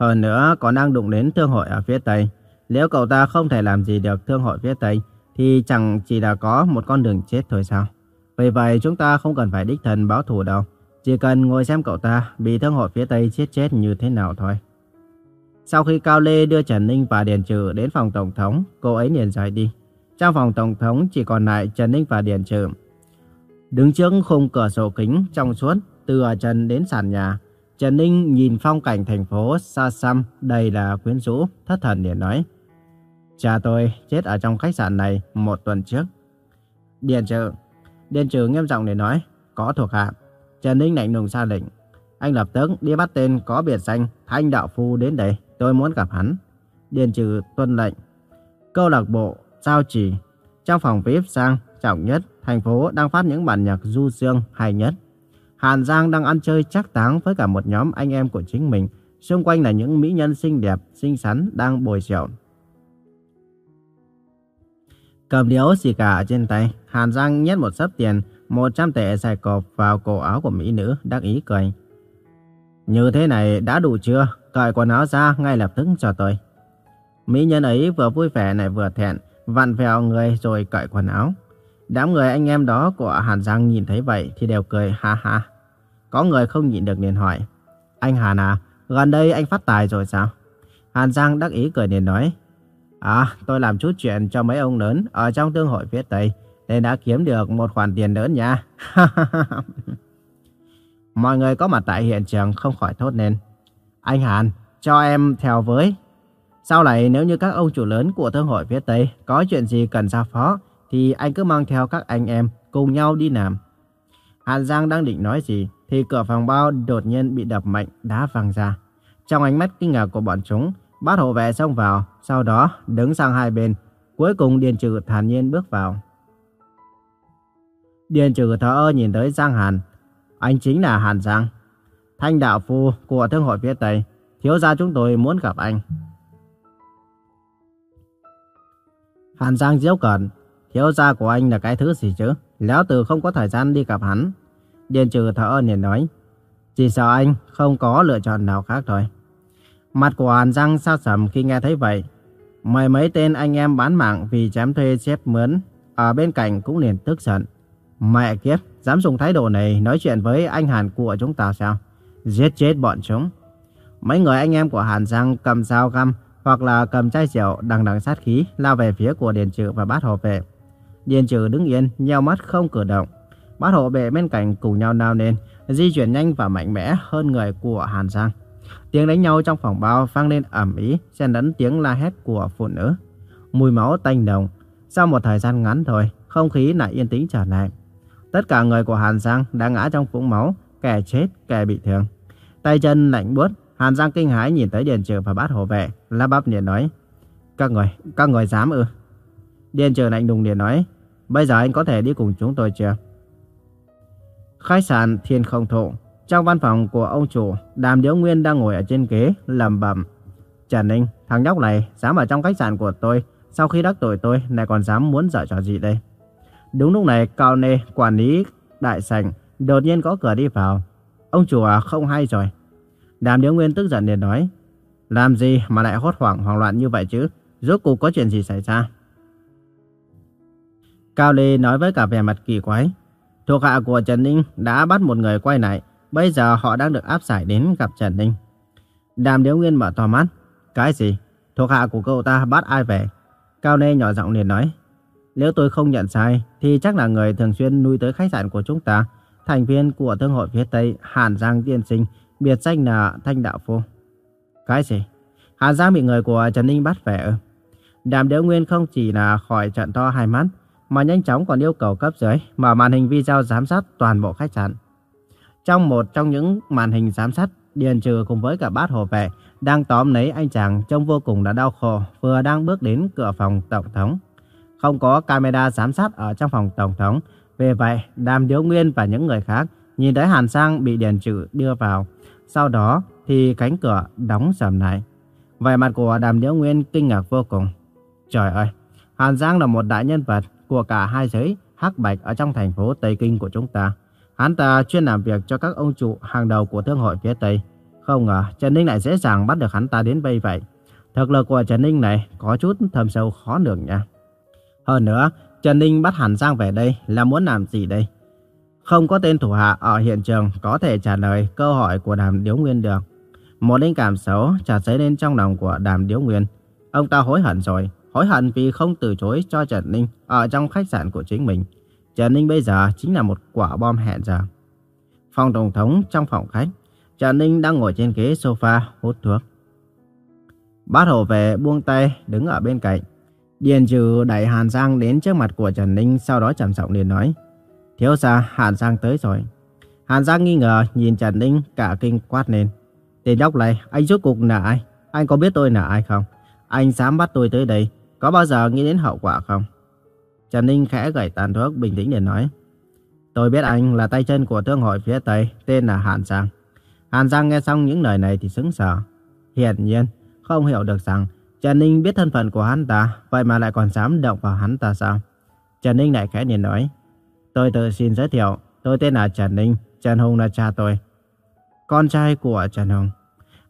Hơn nữa còn đang đụng đến thương hội ở phía Tây. Nếu cậu ta không thể làm gì được thương hội phía Tây, thì chẳng chỉ là có một con đường chết thôi sao. Vì vậy chúng ta không cần phải đích thân báo thù đâu. Chỉ cần ngồi xem cậu ta bị thương hội phía Tây chết chết như thế nào thôi. Sau khi Cao Lê đưa Trần Ninh và Điền Trừ đến phòng Tổng thống, cô ấy liền rời đi. Trong phòng Tổng thống chỉ còn lại Trần Ninh và Điền Trừ. Đứng trước khung cửa sổ kính trong suốt, từ ở trần đến sàn nhà, Trần Ninh nhìn phong cảnh thành phố xa xăm đầy là quyến rũ, thất thần liền nói. Cha tôi chết ở trong khách sạn này một tuần trước. Điền Trừ, Điền Trừ nghiêm giọng để nói, có thuộc hạ. Trần Ninh lạnh lùng ra lệnh. Anh lập tức đi bắt tên có biệt danh Thanh Đạo Phu đến đây. Tôi muốn gặp hắn. Điền trừ tuân lệnh. Câu lạc bộ, giao chỉ. Trong phòng VIP sang, trọng nhất, thành phố đang phát những bản nhạc du dương hay nhất. Hàn Giang đang ăn chơi chắc táng với cả một nhóm anh em của chính mình. Xung quanh là những mỹ nhân xinh đẹp, xinh xắn đang bồi rượu. Cầm điếu xì cả trên tay, Hàn Giang nhét một sấp tiền, 100 tệ xài cọp vào cổ áo của mỹ nữ, đắc ý cười. Như thế này đã đủ chưa? Cởi quần áo ra ngay lập tức cho tôi. Mỹ nhân ấy vừa vui vẻ lại vừa thẹn, vặn vẹo người rồi cởi quần áo. Đám người anh em đó của Hàn Giang nhìn thấy vậy thì đều cười ha ha. Có người không nhịn được liền hỏi. Anh Hàn à, gần đây anh phát tài rồi sao? Hàn Giang đắc ý cười liền nói. À, tôi làm chút chuyện cho mấy ông lớn ở trong tương hội phía Tây nên đã kiếm được một khoản tiền lớn nha. Mọi người có mặt tại hiện trường không khỏi thốt lên. Anh Hàn, cho em theo với. Sau này nếu như các ông chủ lớn của thương hội phía Tây có chuyện gì cần giao phó, thì anh cứ mang theo các anh em cùng nhau đi làm. Hàn Giang đang định nói gì, thì cửa phòng bao đột nhiên bị đập mạnh, đá văng ra. Trong ánh mắt kinh ngạc của bọn chúng, bát hộ vệ xông vào, sau đó đứng sang hai bên. Cuối cùng Điền Trừ thản nhiên bước vào. Điền Trừ thở ơ nhìn tới Giang Hàn. Anh chính là Hàn Giang. Thanh đạo phu của thương hội phía Tây. Thiếu gia chúng tôi muốn gặp anh. Hàn Giang diễu cợt. Thiếu gia của anh là cái thứ gì chứ? Léo từ không có thời gian đi gặp hắn. Điền trừ thở ơ liền nói. Chỉ sợ anh không có lựa chọn nào khác thôi. Mặt của Hàn Giang sao sầm khi nghe thấy vậy. Mời mấy tên anh em bán mạng vì chém thuê xếp mướn. Ở bên cạnh cũng liền tức giận. Mẹ kiếp, dám dùng thái độ này nói chuyện với anh Hàn của chúng ta sao? Giết chết bọn chúng. Mấy người anh em của Hàn Giang cầm dao găm hoặc là cầm chai rượu đằng đằng sát khí lao về phía của Điền Trừ và bát hộ vệ. Điền Trừ đứng yên, nheo mắt không cử động. Bát hộ vệ bên cạnh cùng nhau nào lên, di chuyển nhanh và mạnh mẽ hơn người của Hàn Giang. Tiếng đánh nhau trong phòng bao vang lên ầm ĩ, xen lẫn tiếng la hét của phụ nữ. Mùi máu tanh nồng. Sau một thời gian ngắn thôi, không khí lại yên tĩnh trở lại. Tất cả người của Hàn Giang đã ngã trong vũng máu, kẻ chết, kẻ bị thương. Tay chân lạnh buốt, Hàn Giang kinh hãi nhìn tới Điền Trừ và bát hộ vệ, lắp bắp liền nói. Các người, các người dám ư? Điền Trừ lạnh lùng liền nói, bây giờ anh có thể đi cùng chúng tôi chưa? Khách sạn Thiên Không Thụ, trong văn phòng của ông chủ, Đàm Điếu Nguyên đang ngồi ở trên ghế, lầm bầm: Trần Ninh, thằng nhóc này dám ở trong khách sạn của tôi, sau khi đắc tội tôi, lại còn dám muốn dở trò gì đây? Đúng lúc này, Cao Nê, quản lý đại sảnh, đột nhiên có cửa đi vào. Ông chủ à, không hay rồi. Đàm Điếu Nguyên tức giận liền nói, làm gì mà lại hốt hoảng hoảng loạn như vậy chứ? Rốt cuộc có chuyện gì xảy ra? Cao Lê nói với cả vẻ mặt kỳ quái. Thuộc hạ của Trần Ninh đã bắt một người quay lại. Bây giờ họ đang được áp giải đến gặp Trần Ninh. Đàm Điếu Nguyên mở to mắt. Cái gì? Thuộc hạ của cậu ta bắt ai về? Cao Lê nhỏ giọng liền nói. Nếu tôi không nhận sai, thì chắc là người thường xuyên nuôi tới khách sạn của chúng ta. Thành viên của Thương hội phía Tây Hàn Giang Tiên Sinh, biệt danh là Thanh Đạo Phu. Cái gì? Hàn Giang bị người của Trần Ninh bắt về ư? Đàm Đế Nguyên không chỉ là khỏi trận to hai mắt, mà nhanh chóng còn yêu cầu cấp dưới mở màn hình video giám sát toàn bộ khách sạn. Trong một trong những màn hình giám sát, Điền Trừ cùng với cả bát hồ vệ đang tóm lấy anh chàng trông vô cùng là đau khổ vừa đang bước đến cửa phòng tổng thống. Không có camera giám sát ở trong phòng tổng thống, vì vậy Đàm Điếu Nguyên và những người khác nhìn thấy Hàn Sang bị Điền Trừ đưa vào. Sau đó thì cánh cửa đóng sầm lại. Vẻ mặt của Đàm Điếu Nguyên kinh ngạc vô cùng. Trời ơi, Hàn Giang là một đại nhân vật của cả hai giới hắc bạch ở trong thành phố Tây Kinh của chúng ta. Hắn ta chuyên làm việc cho các ông chủ hàng đầu của thương hội phía Tây. Không ngờ Trần Ninh lại dễ dàng bắt được hắn ta đến bây vậy. Thực lực của Trần Ninh này có chút thâm sâu khó lường nha. Hơn nữa, Trần Ninh bắt Hàn Giang về đây là muốn làm gì đây? Không có tên thủ hạ ở hiện trường có thể trả lời câu hỏi của Đàm Điếu Nguyên được. Một linh cảm xấu chợt dấy lên trong lòng của Đàm Điếu Nguyên. Ông ta hối hận rồi, hối hận vì không từ chối cho Trần Ninh ở trong khách sạn của chính mình. Trần Ninh bây giờ chính là một quả bom hẹn giờ. Phòng tổng thống trong phòng khách, Trần Ninh đang ngồi trên ghế sofa hút thuốc. Bát hổ về buông tay đứng ở bên cạnh. Điền trừ đẩy Hàn Giang đến trước mặt của Trần Ninh sau đó trầm giọng liền nói. Thiếu gia Hàn Giang tới rồi. Hàn Giang nghi ngờ nhìn Trần Ninh cả kinh quát lên. Tên nhóc này, anh rốt cuộc là ai? Anh có biết tôi là ai không? Anh dám bắt tôi tới đây, có bao giờ nghĩ đến hậu quả không? Trần Ninh khẽ gảy tàn thuốc bình tĩnh để nói. Tôi biết anh là tay chân của thương hội phía Tây, tên là Hàn Giang. Hàn Giang nghe xong những lời này thì sững sờ. Hiển nhiên, không hiểu được rằng Trần Ninh biết thân phận của hắn ta, vậy mà lại còn dám động vào hắn ta sao? Trần Ninh lại khẽ nhìn nói. Tôi tự xin giới thiệu, tôi tên là Trần Ninh, Trần Hùng là cha tôi. Con trai của Trần Hùng.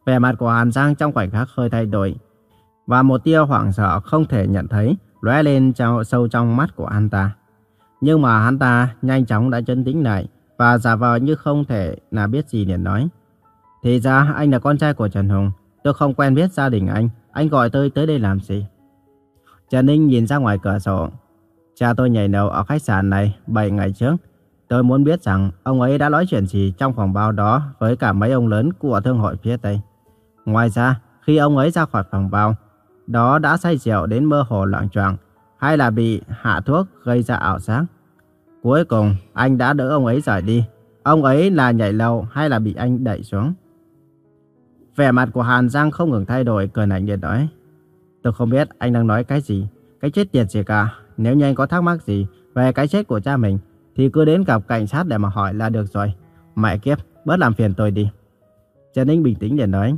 Vẻ mặt của Hàn Giang trong khoảnh khắc hơi thay đổi. Và một tia hoảng sợ không thể nhận thấy lóe lên trong, sâu trong mắt của hắn ta. Nhưng mà hắn ta nhanh chóng đã chấn tĩnh lại và giả vờ như không thể là biết gì liền nói. Thì ra anh là con trai của Trần Hùng. Tôi không quen biết gia đình anh. Anh gọi tôi tới đây làm gì? Trần Ninh nhìn ra ngoài cửa sổ. Cha tôi nhảy lầu ở khách sạn này 7 ngày trước. Tôi muốn biết rằng ông ấy đã nói chuyện gì trong phòng bao đó với cả mấy ông lớn của thương hội phía Tây. Ngoài ra, khi ông ấy ra khỏi phòng bao, đó đã say rượu đến mơ hồ loạn choạng hay là bị hạ thuốc gây ra ảo giác. Cuối cùng, anh đã đỡ ông ấy rời đi. Ông ấy là nhảy lầu hay là bị anh đẩy xuống? Vẻ mặt của Hàn Giang không ngừng thay đổi, cười lạnh điện nói. Tôi không biết anh đang nói cái gì, cái chết tiệt gì cả. Nếu như anh có thắc mắc gì về cái chết của cha mình, thì cứ đến gặp cảnh sát để mà hỏi là được rồi. Mẹ kiếp, bớt làm phiền tôi đi. Trần Ninh bình tĩnh điện nói.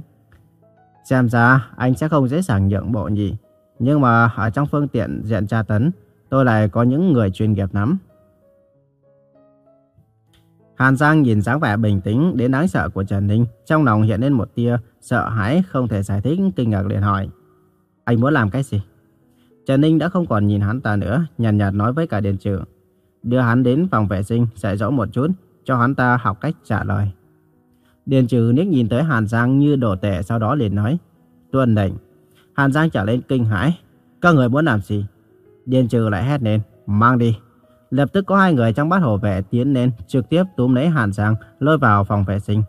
Xem ra anh sẽ không dễ dàng nhượng bộ gì. Nhưng mà ở trong phương tiện diện tra tấn, tôi lại có những người chuyên nghiệp lắm. Hàn Giang nhìn dáng vẻ bình tĩnh đến đáng sợ của Trần Ninh, trong lòng hiện lên một tia sợ hãi không thể giải thích kinh ngạc liền hỏi. Anh muốn làm cái gì? Trần Ninh đã không còn nhìn hắn ta nữa, nhàn nhạt, nhạt nói với cả Điền Trưởng Đưa hắn đến phòng vệ sinh, dạy dỗ một chút, cho hắn ta học cách trả lời. Điền Trừ nick nhìn tới Hàn Giang như đổ tệ sau đó liền nói. Tuân lệnh. Hàn Giang trở lên kinh hãi. Các người muốn làm gì? Điền Trừ lại hét lên. Mang đi. Lập tức có hai người trong bát hộ vệ tiến lên, trực tiếp túm lấy Hàn Giang, lôi vào phòng vệ sinh.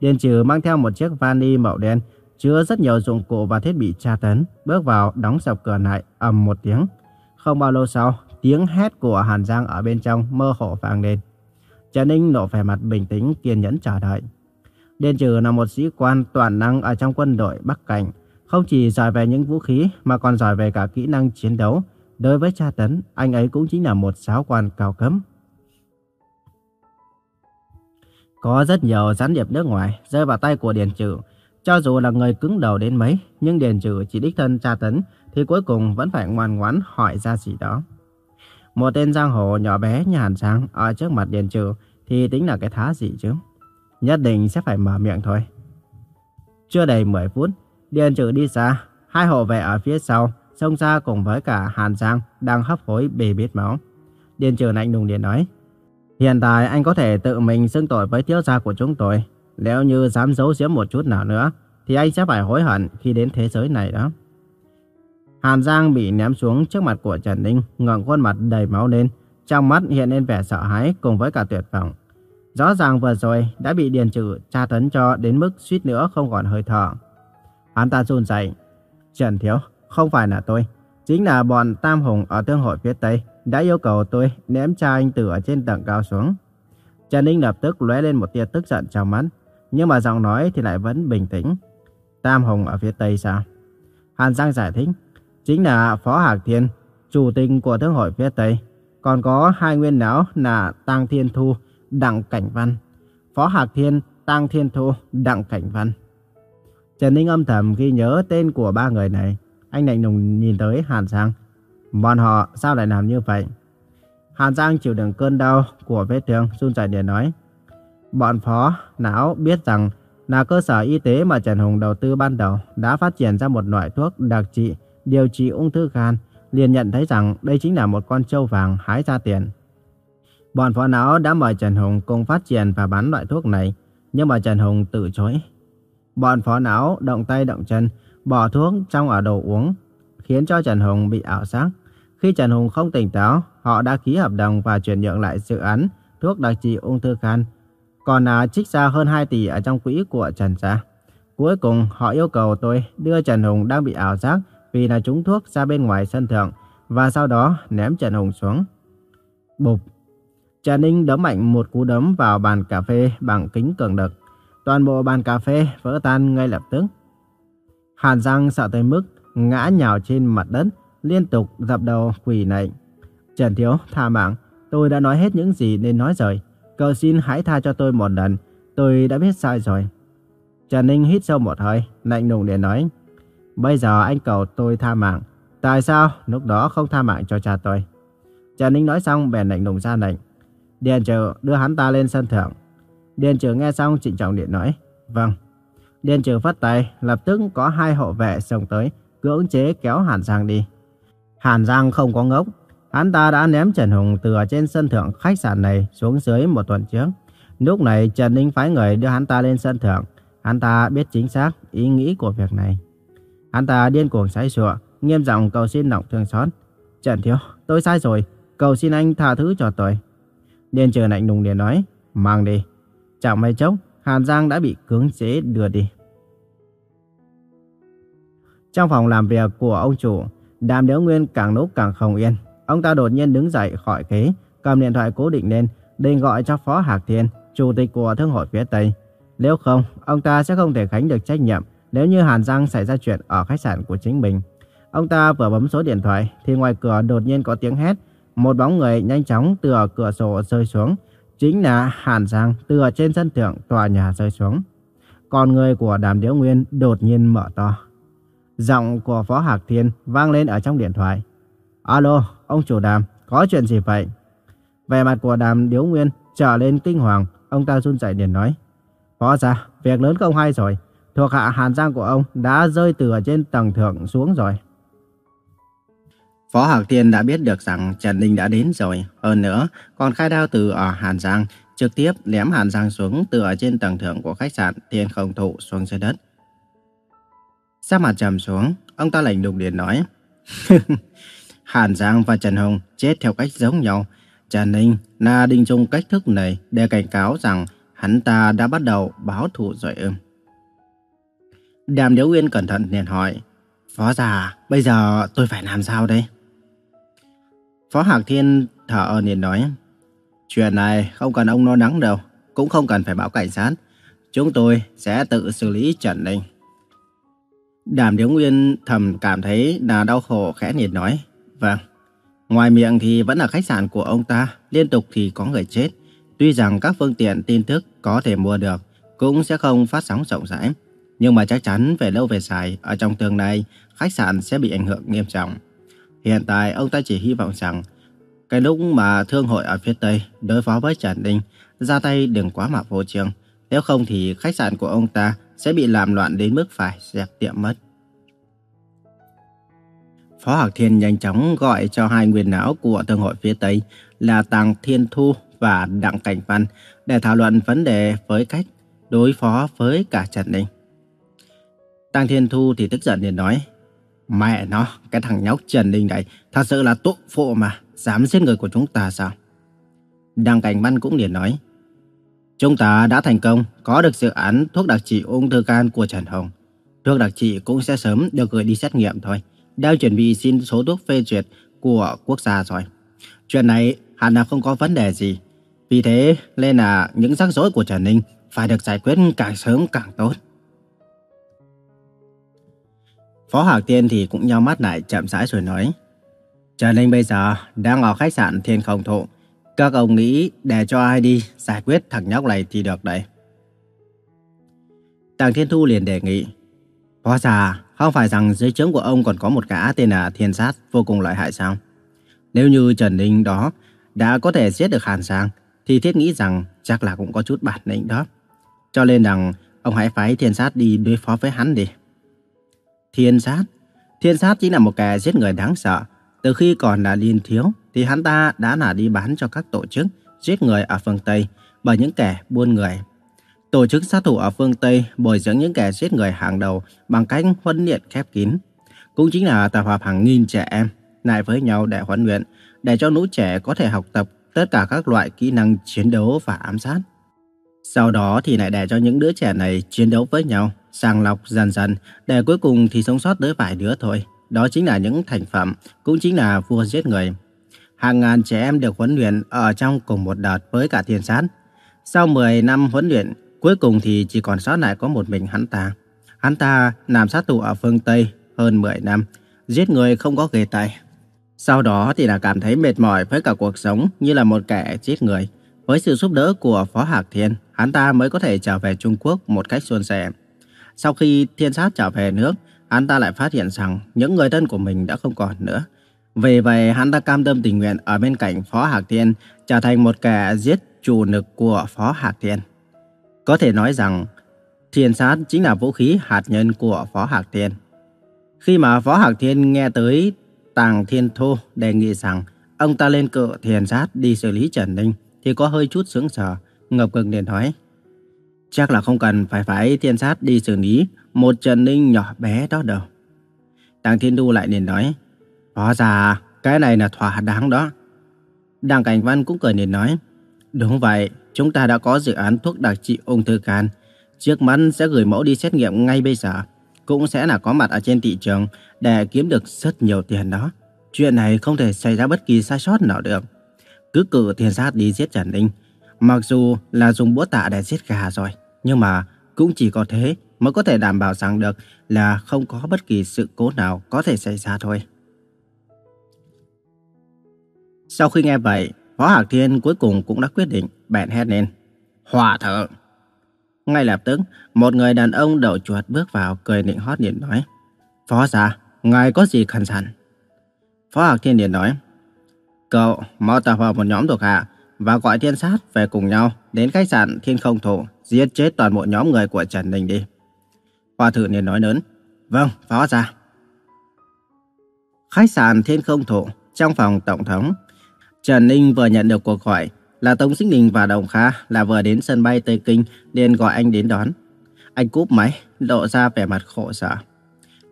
Điền Trừ mang theo một chiếc vani màu đen, chứa rất nhiều dụng cụ và thiết bị tra tấn, bước vào đóng sập cửa lại, ầm một tiếng. Không bao lâu sau, tiếng hét của Hàn Giang ở bên trong mơ hồ vang lên. Trần Ninh lộ vẻ mặt bình tĩnh, kiên nhẫn chờ đợi. Điền Trừ là một sĩ quan toàn năng ở trong quân đội Bắc Cảnh, không chỉ giỏi về những vũ khí mà còn giỏi về cả kỹ năng chiến đấu, Đối với cha tấn, anh ấy cũng chính là một giáo quan cao cấm. Có rất nhiều gián điệp nước ngoài rơi vào tay của Điền Trừ. Cho dù là người cứng đầu đến mấy, nhưng Điền Trừ chỉ đích thân tra tấn, thì cuối cùng vẫn phải ngoan ngoãn hỏi ra gì đó. Một tên giang hồ nhỏ bé như Hàn sáng ở trước mặt Điền Trừ thì tính là cái thá gì chứ? Nhất định sẽ phải mở miệng thôi. Chưa đầy 10 phút, Điền Trừ đi xa, hai hộ vệ ở phía sau, xông ra cùng với cả Hàn Giang đang hấp hối bề bết máu. Điền Trừ lạnh lùng điện nói, Hiện tại anh có thể tự mình xưng tội với thiếu gia của chúng tôi. Nếu như dám giấu giếm một chút nào nữa, thì anh sẽ phải hối hận khi đến thế giới này đó. Hàn Giang bị ném xuống trước mặt của Trần Ninh, ngẩng khuôn mặt đầy máu lên, trong mắt hiện lên vẻ sợ hãi cùng với cả tuyệt vọng. Rõ ràng vừa rồi đã bị Điền Trừ tra tấn cho đến mức suýt nữa không còn hơi thở. Hắn ta run rẩy, "Trần thiếu, không phải là tôi, chính là bọn Tam Hùng ở thương hội phía Tây đã yêu cầu tôi ném cha anh từ ở trên tầng cao xuống." Trần Ninh lập tức lóe lên một tia tức giận trong mắt, nhưng mà giọng nói thì lại vẫn bình tĩnh. Tam Hùng ở phía Tây sao? Hàn Giang giải thích, chính là Phó Hạc Thiên, chủ tịch của Thương hội phía Tây. Còn có hai nguyên lão là Tăng Thiên Thu, Đặng Cảnh Văn. Phó Hạc Thiên, Tăng Thiên Thu, Đặng Cảnh Văn. Trần Ninh âm thầm ghi nhớ tên của ba người này. Anh lạnh lùng nhìn tới Hàn Giang. Bọn họ sao lại làm như vậy? Hàn Giang chịu đựng cơn đau của vết thương, run rẩy để nói. Bọn phó não biết rằng là cơ sở y tế mà Trần Hùng đầu tư ban đầu đã phát triển ra một loại thuốc đặc trị điều trị ung thư gan, liền nhận thấy rằng đây chính là một con trâu vàng hái ra tiền. Bọn phó não đã mời Trần Hùng cùng phát triển và bán loại thuốc này, nhưng mà Trần Hùng từ chối. Bọn phó não động tay động chân, bỏ thuốc trong ở đồ uống, khiến cho Trần Hùng bị ảo giác. Khi Trần Hùng không tỉnh táo, họ đã ký hợp đồng và chuyển nhượng lại dự án thuốc đặc trị ung thư gan, còn à, trích ra hơn 2 tỷ ở trong quỹ của Trần gia. Cuối cùng, họ yêu cầu tôi đưa Trần Hùng đang bị ảo giác vì là trúng thuốc ra bên ngoài sân thượng và sau đó ném Trần Hùng xuống. Bụp! Trần Ninh đấm mạnh một cú đấm vào bàn cà phê bằng kính cường lực. Toàn bộ bàn cà phê vỡ tan ngay lập tức. Hàn Giang sợ tới mức ngã nhào trên mặt đất, liên tục dập đầu quỳ nệnh. Trần Thiếu, tha mạng, tôi đã nói hết những gì nên nói rồi. Cầu xin hãy tha cho tôi một lần, tôi đã biết sai rồi. Trần Ninh hít sâu một hơi, lạnh lùng để nói. Bây giờ anh cầu tôi tha mạng. Tại sao lúc đó không tha mạng cho cha tôi? Trần Ninh nói xong bèn lạnh lùng ra lệnh. Điền trừ đưa hắn ta lên sân thượng. Điền trừ nghe xong trịnh trọng điện nói. Vâng. Điền trừ phát tay, lập tức có hai hộ vệ xông tới, cưỡng chế kéo Hàn Giang đi. Hàn Giang không có ngốc. Hắn ta đã ném Trần Hùng từ ở trên sân thượng khách sạn này xuống dưới một tuần trước. Lúc này Trần Ninh phái người đưa hắn ta lên sân thượng. Hắn ta biết chính xác ý nghĩ của việc này. Hắn ta điên cuồng say sụa, nghiêm giọng cầu xin lòng thương xót. Trần Thiếu, tôi sai rồi, cầu xin anh tha thứ cho tôi. Điên trừ lạnh lùng để nói, mang đi. Chẳng may chốc, Hàn Giang đã bị cưỡng chế đưa đi. Trong phòng làm việc của ông chủ, Đàm Điếu Nguyên càng lúc càng không yên. Ông ta đột nhiên đứng dậy khỏi ghế, cầm điện thoại cố định lên, định gọi cho Phó Hạc Thiên, chủ tịch của Thương hội phía Tây. Nếu không, ông ta sẽ không thể gánh được trách nhiệm nếu như Hàn Giang xảy ra chuyện ở khách sạn của chính mình. Ông ta vừa bấm số điện thoại thì ngoài cửa đột nhiên có tiếng hét. Một bóng người nhanh chóng từ cửa sổ rơi xuống. Chính là Hàn Giang từ trên sân thượng tòa nhà rơi xuống. Còn người của Đàm Điếu Nguyên đột nhiên mở to. Giọng của Phó Hạc Thiên vang lên ở trong điện thoại. Alo, ông chủ Đàm, có chuyện gì vậy? Về mặt của Đàm Điếu Nguyên trở lên kinh hoàng, ông ta run rẩy liền nói. Phó ra, việc lớn không hay rồi thuộc hạ Hàn Giang của ông đã rơi từ ở trên tầng thượng xuống rồi. Phó Hạc Thiên đã biết được rằng Trần Ninh đã đến rồi. Hơn nữa, còn khai đao từ ở Hàn Giang, trực tiếp ném Hàn Giang xuống từ ở trên tầng thượng của khách sạn Thiên Không Thụ xuống dưới đất. Sắc mặt trầm xuống, ông ta lạnh lùng điện nói. Hàn Giang và Trần Hồng chết theo cách giống nhau. Trần Ninh là định dùng cách thức này để cảnh cáo rằng hắn ta đã bắt đầu báo thù rồi ưm. Đàm Điếu Uyên cẩn thận liền hỏi, Phó già, bây giờ tôi phải làm sao đây? Phó Hạc Thiên thở ơ liền nói, Chuyện này không cần ông lo lắng đâu, cũng không cần phải báo cảnh sát. Chúng tôi sẽ tự xử lý Trần Ninh. Đàm Điếu Nguyên thầm cảm thấy là đau khổ khẽ liền nói, Vâng, Ngoài miệng thì vẫn là khách sạn của ông ta, liên tục thì có người chết. Tuy rằng các phương tiện tin tức có thể mua được, cũng sẽ không phát sóng rộng rãi. Nhưng mà chắc chắn về lâu về dài, ở trong tương lai, khách sạn sẽ bị ảnh hưởng nghiêm trọng. Hiện tại, ông ta chỉ hy vọng rằng, cái lúc mà thương hội ở phía Tây đối phó với Trần Đinh, ra tay đừng quá mà vô trương. Nếu không thì khách sạn của ông ta sẽ bị làm loạn đến mức phải dẹp tiệm mất. Phó Hạc Thiên nhanh chóng gọi cho hai nguyên não của thương hội phía Tây là Tàng Thiên Thu và Đặng Cảnh Văn để thảo luận vấn đề với cách đối phó với cả Trần Ninh. Tàng Thiên Thu thì tức giận liền nói, Mẹ nó, cái thằng nhóc Trần Ninh này thật sự là tội phụ mà, dám giết người của chúng ta sao? Đặng Cảnh Văn cũng liền nói, Chúng ta đã thành công, có được dự án thuốc đặc trị ung thư gan của Trần Hồng. Thuốc đặc trị cũng sẽ sớm được gửi đi xét nghiệm thôi. Đang chuẩn bị xin số thuốc phê duyệt của quốc gia rồi. Chuyện này hẳn là không có vấn đề gì. Vì thế nên là những rắc rối của Trần Ninh phải được giải quyết càng sớm càng tốt. Phó Hạc Tiên thì cũng nhau mắt lại chậm rãi rồi nói. Trần Ninh bây giờ đang ở khách sạn Thiên Không Thụ. Các ông nghĩ để cho ai đi giải quyết thằng nhóc này thì được đấy. Tàng Thiên Thu liền đề nghị. Phó ra không phải rằng dưới trướng của ông còn có một gã tên là Thiên Sát vô cùng lợi hại sao? Nếu như Trần Ninh đó đã có thể giết được Hàn Sang, thì thiết nghĩ rằng chắc là cũng có chút bản lĩnh đó. Cho nên rằng ông hãy phái Thiên Sát đi đối phó với hắn đi. Thiên Sát? Thiên Sát chính là một kẻ giết người đáng sợ. Từ khi còn là liên thiếu, thì hắn ta đã là đi bán cho các tổ chức giết người ở phương Tây bởi những kẻ buôn người. Tổ chức sát thủ ở phương Tây bồi dưỡng những kẻ giết người hàng đầu bằng cách huấn luyện khép kín. Cũng chính là tập hợp hàng nghìn trẻ em lại với nhau để huấn luyện, để cho lũ trẻ có thể học tập tất cả các loại kỹ năng chiến đấu và ám sát. Sau đó thì lại để cho những đứa trẻ này chiến đấu với nhau, sàng lọc dần dần, để cuối cùng thì sống sót tới vài đứa thôi. Đó chính là những thành phẩm, cũng chính là vua giết người. Hàng ngàn trẻ em được huấn luyện ở trong cùng một đợt với cả thiên sát. Sau 10 năm huấn luyện, cuối cùng thì chỉ còn sót lại có một mình hắn ta. Hắn ta làm sát thủ ở phương Tây hơn 10 năm, giết người không có ghề tay. Sau đó thì là cảm thấy mệt mỏi với cả cuộc sống như là một kẻ giết người. Với sự giúp đỡ của Phó Hạc Thiên, hắn ta mới có thể trở về Trung Quốc một cách suôn sẻ. Sau khi thiên sát trở về nước, hắn ta lại phát hiện rằng những người thân của mình đã không còn nữa. Vì vậy, hắn ta cam tâm tình nguyện ở bên cạnh Phó Hạc Thiên, trở thành một kẻ giết chủ lực của Phó Hạc Thiên. Có thể nói rằng, thiên sát chính là vũ khí hạt nhân của Phó Hạc Thiên. Khi mà Phó Hạc Thiên nghe tới Tàng Thiên Thô đề nghị rằng ông ta lên cự thiền sát đi xử lý Trần Ninh thì có hơi chút sướng sờ, ngập ngừng liền nói. Chắc là không cần phải phải thiên sát đi xử lý một Trần Ninh nhỏ bé đó đâu. Tàng Thiên Đu lại liền nói, Hóa ra cái này là thỏa đáng đó. đặng Cảnh Văn cũng cười liền nói, Đúng vậy, chúng ta đã có dự án thuốc đặc trị ung thư gan. Trước mắt sẽ gửi mẫu đi xét nghiệm ngay bây giờ. Cũng sẽ là có mặt ở trên thị trường để kiếm được rất nhiều tiền đó. Chuyện này không thể xảy ra bất kỳ sai sót nào được. Cứ cử thiên sát đi giết Trần Ninh. Mặc dù là dùng búa tạ để giết gà rồi, nhưng mà cũng chỉ có thế mới có thể đảm bảo rằng được là không có bất kỳ sự cố nào có thể xảy ra thôi. Sau khi nghe vậy, Phó Hạc Thiên cuối cùng cũng đã quyết định bèn hét lên. Hòa thượng! Ngay lập tức, một người đàn ông đầu chuột bước vào cười định hót điện nói. Phó gia, ngài có gì khẩn sẵn? Phó Hạc Thiên điện nói. Cậu mau tập hợp một nhóm thuộc hạ và gọi thiên sát về cùng nhau đến khách sạn Thiên Không Thổ giết chết toàn bộ nhóm người của Trần đình đi. Hòa thượng liền nói lớn. Vâng, phó gia. Khách sạn Thiên Không Thổ trong phòng tổng thống. Trần Ninh vừa nhận được cuộc gọi là Tống Sinh Đình và Đồng Kha là vừa đến sân bay Tây Kinh liền gọi anh đến đón. Anh cúp máy, lộ ra vẻ mặt khổ sở.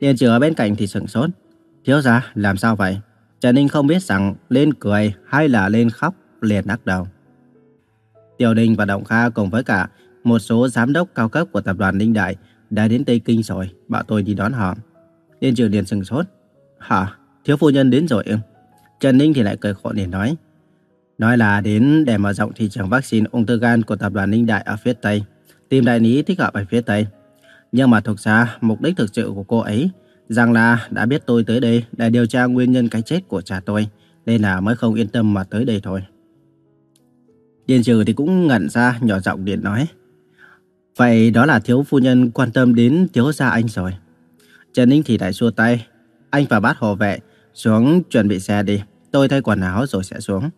Điền trừ ở bên cạnh thì sửng sốt. Thiếu gia, làm sao vậy? Trần Ninh không biết rằng lên cười hay là lên khóc liền lắc đầu. Tiểu Đình và Đồng Kha cùng với cả một số giám đốc cao cấp của tập đoàn Ninh Đại đã đến Tây Kinh rồi, bảo tôi đi đón họ. Liên trưởng liền sừng sốt. Hả? Thiếu phu nhân đến rồi ư? Trần Ninh thì lại cười khổ để nói. Nói là đến để mở rộng thị trường vaccine ung thư gan của tập đoàn Ninh Đại ở phía Tây, tìm đại lý thích hợp ở phía Tây. Nhưng mà thực ra, mục đích thực sự của cô ấy rằng là đã biết tôi tới đây để điều tra nguyên nhân cái chết của cha tôi, nên là mới không yên tâm mà tới đây thôi. Điền trừ thì cũng ngẩn ra nhỏ giọng điện nói. Vậy đó là thiếu phu nhân quan tâm đến thiếu gia anh rồi. Trần Ninh thì lại xua tay. Anh và bát hồ vệ xuống chuẩn bị xe đi. Tôi thay quần áo rồi sẽ xuống.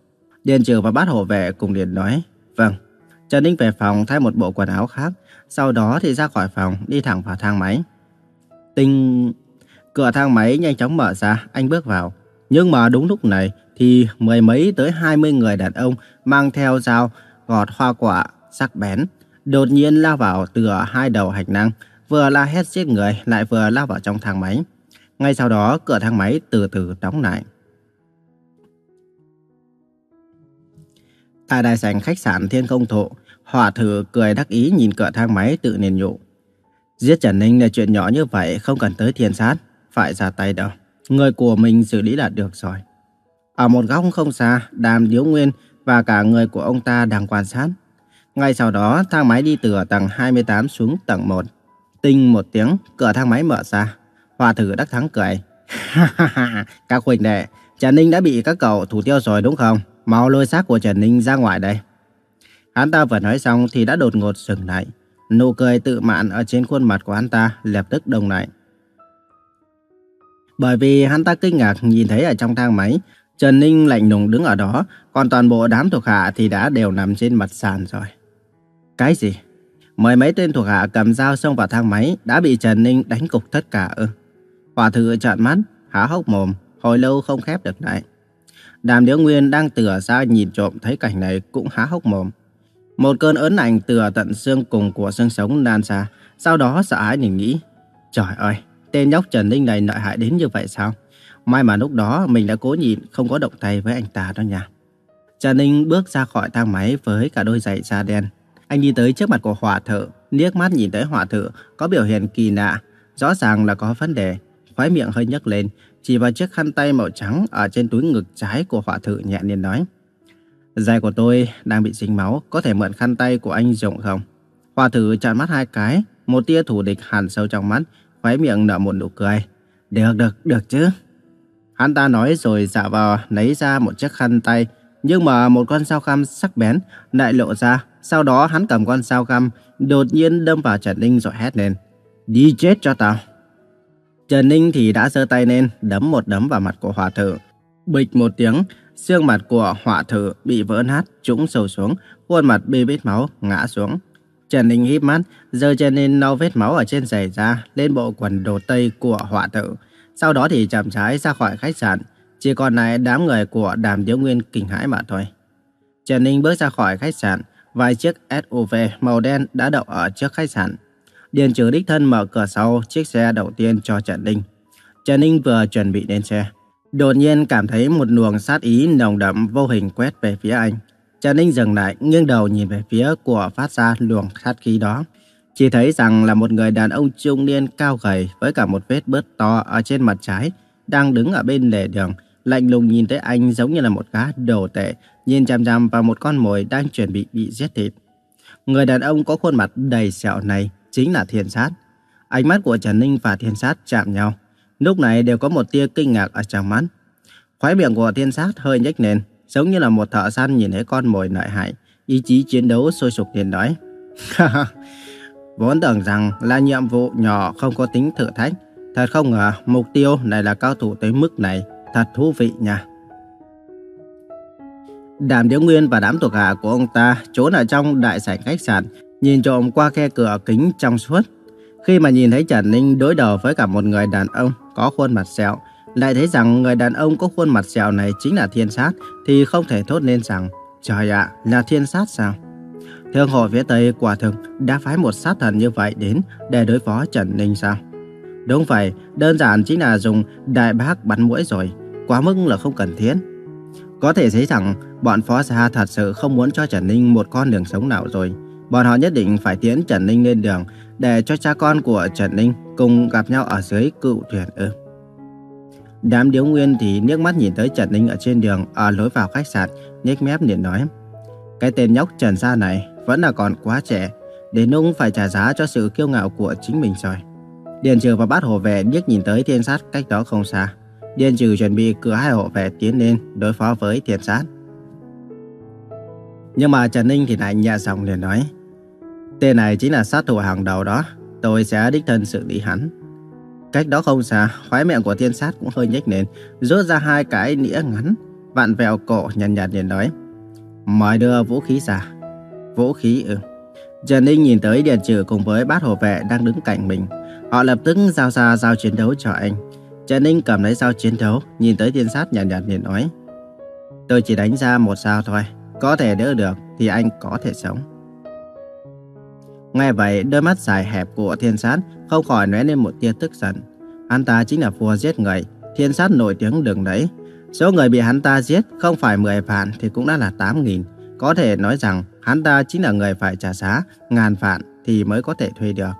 Điền trừ và bát hộ vệ cùng liền nói. Vâng. Trần Ninh về phòng thay một bộ quần áo khác. Sau đó thì ra khỏi phòng đi thẳng vào thang máy. Tinh... Cửa thang máy nhanh chóng mở ra, anh bước vào. Nhưng mà đúng lúc này thì mười mấy tới hai mươi người đàn ông mang theo dao gọt hoa quả sắc bén đột nhiên lao vào từ hai đầu hành lang, vừa la hét giết người lại vừa lao vào trong thang máy. Ngay sau đó, cửa thang máy từ từ đóng lại. Tại đại sảnh khách sạn Thiên Công Thụ, Hỏa Thử cười đắc ý nhìn cửa thang máy tự nền nhụ. Giết Trần Ninh là chuyện nhỏ như vậy, không cần tới thiên sát, phải ra tay đâu. Người của mình xử lý là được rồi. Ở một góc không xa, Đàm Điếu Nguyên và cả người của ông ta đang quan sát. Ngay sau đó, thang máy đi từ tầng 28 xuống tầng 1. Tinh một tiếng, cửa thang máy mở ra. Hòa thử đắc thắng cười. các huynh đệ, Trần Ninh đã bị các cậu thủ tiêu rồi đúng không? Mau lôi xác của Trần Ninh ra ngoài đây. Hắn ta vừa nói xong thì đã đột ngột dừng lại. Nụ cười tự mạn ở trên khuôn mặt của hắn ta lập tức đông lại. Bởi vì hắn ta kinh ngạc nhìn thấy ở trong thang máy, Trần Ninh lạnh lùng đứng ở đó, còn toàn bộ đám thuộc hạ thì đã đều nằm trên mặt sàn rồi. Cái gì? Mười mấy tên thuộc hạ cầm dao xông vào thang máy đã bị Trần Ninh đánh cục tất cả ư. Hòa thử trợn mắt, há hốc mồm, hồi lâu không khép được lại. Đàm Điếu Nguyên đang tựa ra nhìn trộm thấy cảnh này cũng há hốc mồm. Một cơn ớn lạnh tựa tận xương cùng của xương sống lan ra, sau đó sợ hãi nhìn nghĩ. Trời ơi, tên nhóc Trần Ninh này lợi hại đến như vậy sao? May mà lúc đó mình đã cố nhịn không có động tay với anh ta đó nha. Trần Ninh bước ra khỏi thang máy với cả đôi giày da đen. Anh đi tới trước mặt của hỏa thợ, liếc mắt nhìn tới hỏa thợ, có biểu hiện kỳ lạ, rõ ràng là có vấn đề. Khóe miệng hơi nhấc lên, chỉ vào chiếc khăn tay màu trắng ở trên túi ngực trái của họa thử nhẹ nhàng nói. Giày của tôi đang bị dính máu, có thể mượn khăn tay của anh dùng không? Họa thử chặn mắt hai cái, một tia thủ địch hàn sâu trong mắt, khóe miệng nở một nụ cười. Được, được, được chứ. Hắn ta nói rồi dạ vào lấy ra một chiếc khăn tay, nhưng mà một con dao khăm sắc bén lại lộ ra sau đó hắn cầm con dao găm, đột nhiên đâm vào Trần Ninh rồi hét lên. Đi chết cho tao. Trần Ninh thì đã giơ tay lên, đấm một đấm vào mặt của hỏa thử. Bịch một tiếng, xương mặt của hỏa thử bị vỡ nát, trũng sâu xuống, khuôn mặt bê bết máu, ngã xuống. Trần Ninh híp mắt, giơ chân lên lau vết máu ở trên giày ra lên bộ quần đồ tây của hỏa thử. Sau đó thì chậm trái ra khỏi khách sạn, chỉ còn lại đám người của đàm điếu nguyên kinh hãi mà thôi. Trần Ninh bước ra khỏi khách sạn, vài chiếc SUV màu đen đã đậu ở trước khách sạn. Điền trừ đích thân mở cửa sau chiếc xe đầu tiên cho Trần Ninh. Trần Ninh vừa chuẩn bị lên xe. Đột nhiên cảm thấy một luồng sát ý nồng đậm vô hình quét về phía anh. Trần Ninh dừng lại, nghiêng đầu nhìn về phía của phát ra luồng sát khí đó. Chỉ thấy rằng là một người đàn ông trung niên cao gầy với cả một vết bớt to ở trên mặt trái, đang đứng ở bên lề đường, lạnh lùng nhìn thấy anh giống như là một cá đồ tệ, nhìn chằm chằm vào một con mồi đang chuẩn bị bị giết thịt. Người đàn ông có khuôn mặt đầy sẹo này chính là thiên sát. Ánh mắt của Trần Ninh và thiên sát chạm nhau. Lúc này đều có một tia kinh ngạc ở trong mắt. Khóe miệng của thiên sát hơi nhếch lên, giống như là một thợ săn nhìn thấy con mồi lợi hại, ý chí chiến đấu sôi sục liền nói. Vốn tưởng rằng là nhiệm vụ nhỏ không có tính thử thách, thật không ngờ mục tiêu này là cao thủ tới mức này, thật thú vị nha. Đàm Điếu Nguyên và đám thuộc hạ của ông ta trốn ở trong đại sảnh khách sạn, nhìn trộm qua khe cửa kính trong suốt. Khi mà nhìn thấy Trần Ninh đối đầu với cả một người đàn ông có khuôn mặt sẹo, lại thấy rằng người đàn ông có khuôn mặt sẹo này chính là thiên sát, thì không thể thốt lên rằng, trời ạ, là thiên sát sao? Thương hội phía Tây quả thực đã phái một sát thần như vậy đến để đối phó Trần Ninh sao? Đúng vậy, đơn giản chính là dùng đại bác bắn mũi rồi, quá mức là không cần thiết. Có thể thấy rằng bọn phó gia thật sự không muốn cho Trần Ninh một con đường sống nào rồi. Bọn họ nhất định phải tiến Trần Ninh lên đường để cho cha con của Trần Ninh cùng gặp nhau ở dưới cựu thuyền ư. Đám điếu nguyên thì nước mắt nhìn tới Trần Ninh ở trên đường ở lối vào khách sạn, nhếch mép liền nói. Cái tên nhóc Trần Gia này vẫn là còn quá trẻ, đến nung phải trả giá cho sự kiêu ngạo của chính mình rồi. Điền trừ và bát hồ vệ liếc nhìn tới thiên sát cách đó không xa. Điền trừ chuẩn bị cử hai hộ vệ tiến lên đối phó với thiên sát. Nhưng mà Trần Ninh thì lại nhẹ giọng liền nói. Tên này chính là sát thủ hàng đầu đó. Tôi sẽ đích thân xử lý hắn. Cách đó không xa, khóe miệng của thiên sát cũng hơi nhếch lên, rút ra hai cái nĩa ngắn, vặn vẹo cổ nhàn nhạt liền nói. Mời đưa vũ khí ra. Vũ khí ừ. Trần Ninh nhìn tới điện Trừ cùng với bát hộ vệ đang đứng cạnh mình. Họ lập tức giao ra giao chiến đấu cho anh. Trần Ninh cầm lấy dao chiến đấu, nhìn tới thiên sát nhàn nhạt liền nói. Tôi chỉ đánh ra một dao thôi, có thể đỡ được thì anh có thể sống. Nghe vậy, đôi mắt dài hẹp của thiên sát không khỏi lóe lên một tia tức giận. Hắn ta chính là vua giết người, thiên sát nổi tiếng đường đấy. Số người bị hắn ta giết không phải 10 vạn thì cũng đã là 8.000. Có thể nói rằng hắn ta chính là người phải trả giá ngàn vạn thì mới có thể thuê được.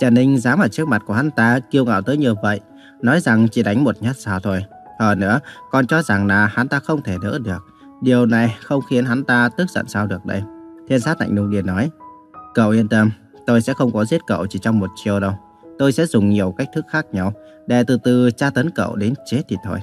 Trần Ninh dám ở trước mặt của hắn ta kiêu ngạo tới như vậy, nói rằng chỉ đánh một nhát sao thôi. Hơn nữa, còn cho rằng là hắn ta không thể đỡ được. Điều này không khiến hắn ta tức giận sao được đây. Thiên sát lạnh lùng liền nói, Cậu yên tâm, tôi sẽ không có giết cậu chỉ trong một chiều đâu. Tôi sẽ dùng nhiều cách thức khác nhau để từ từ tra tấn cậu đến chết thì thôi.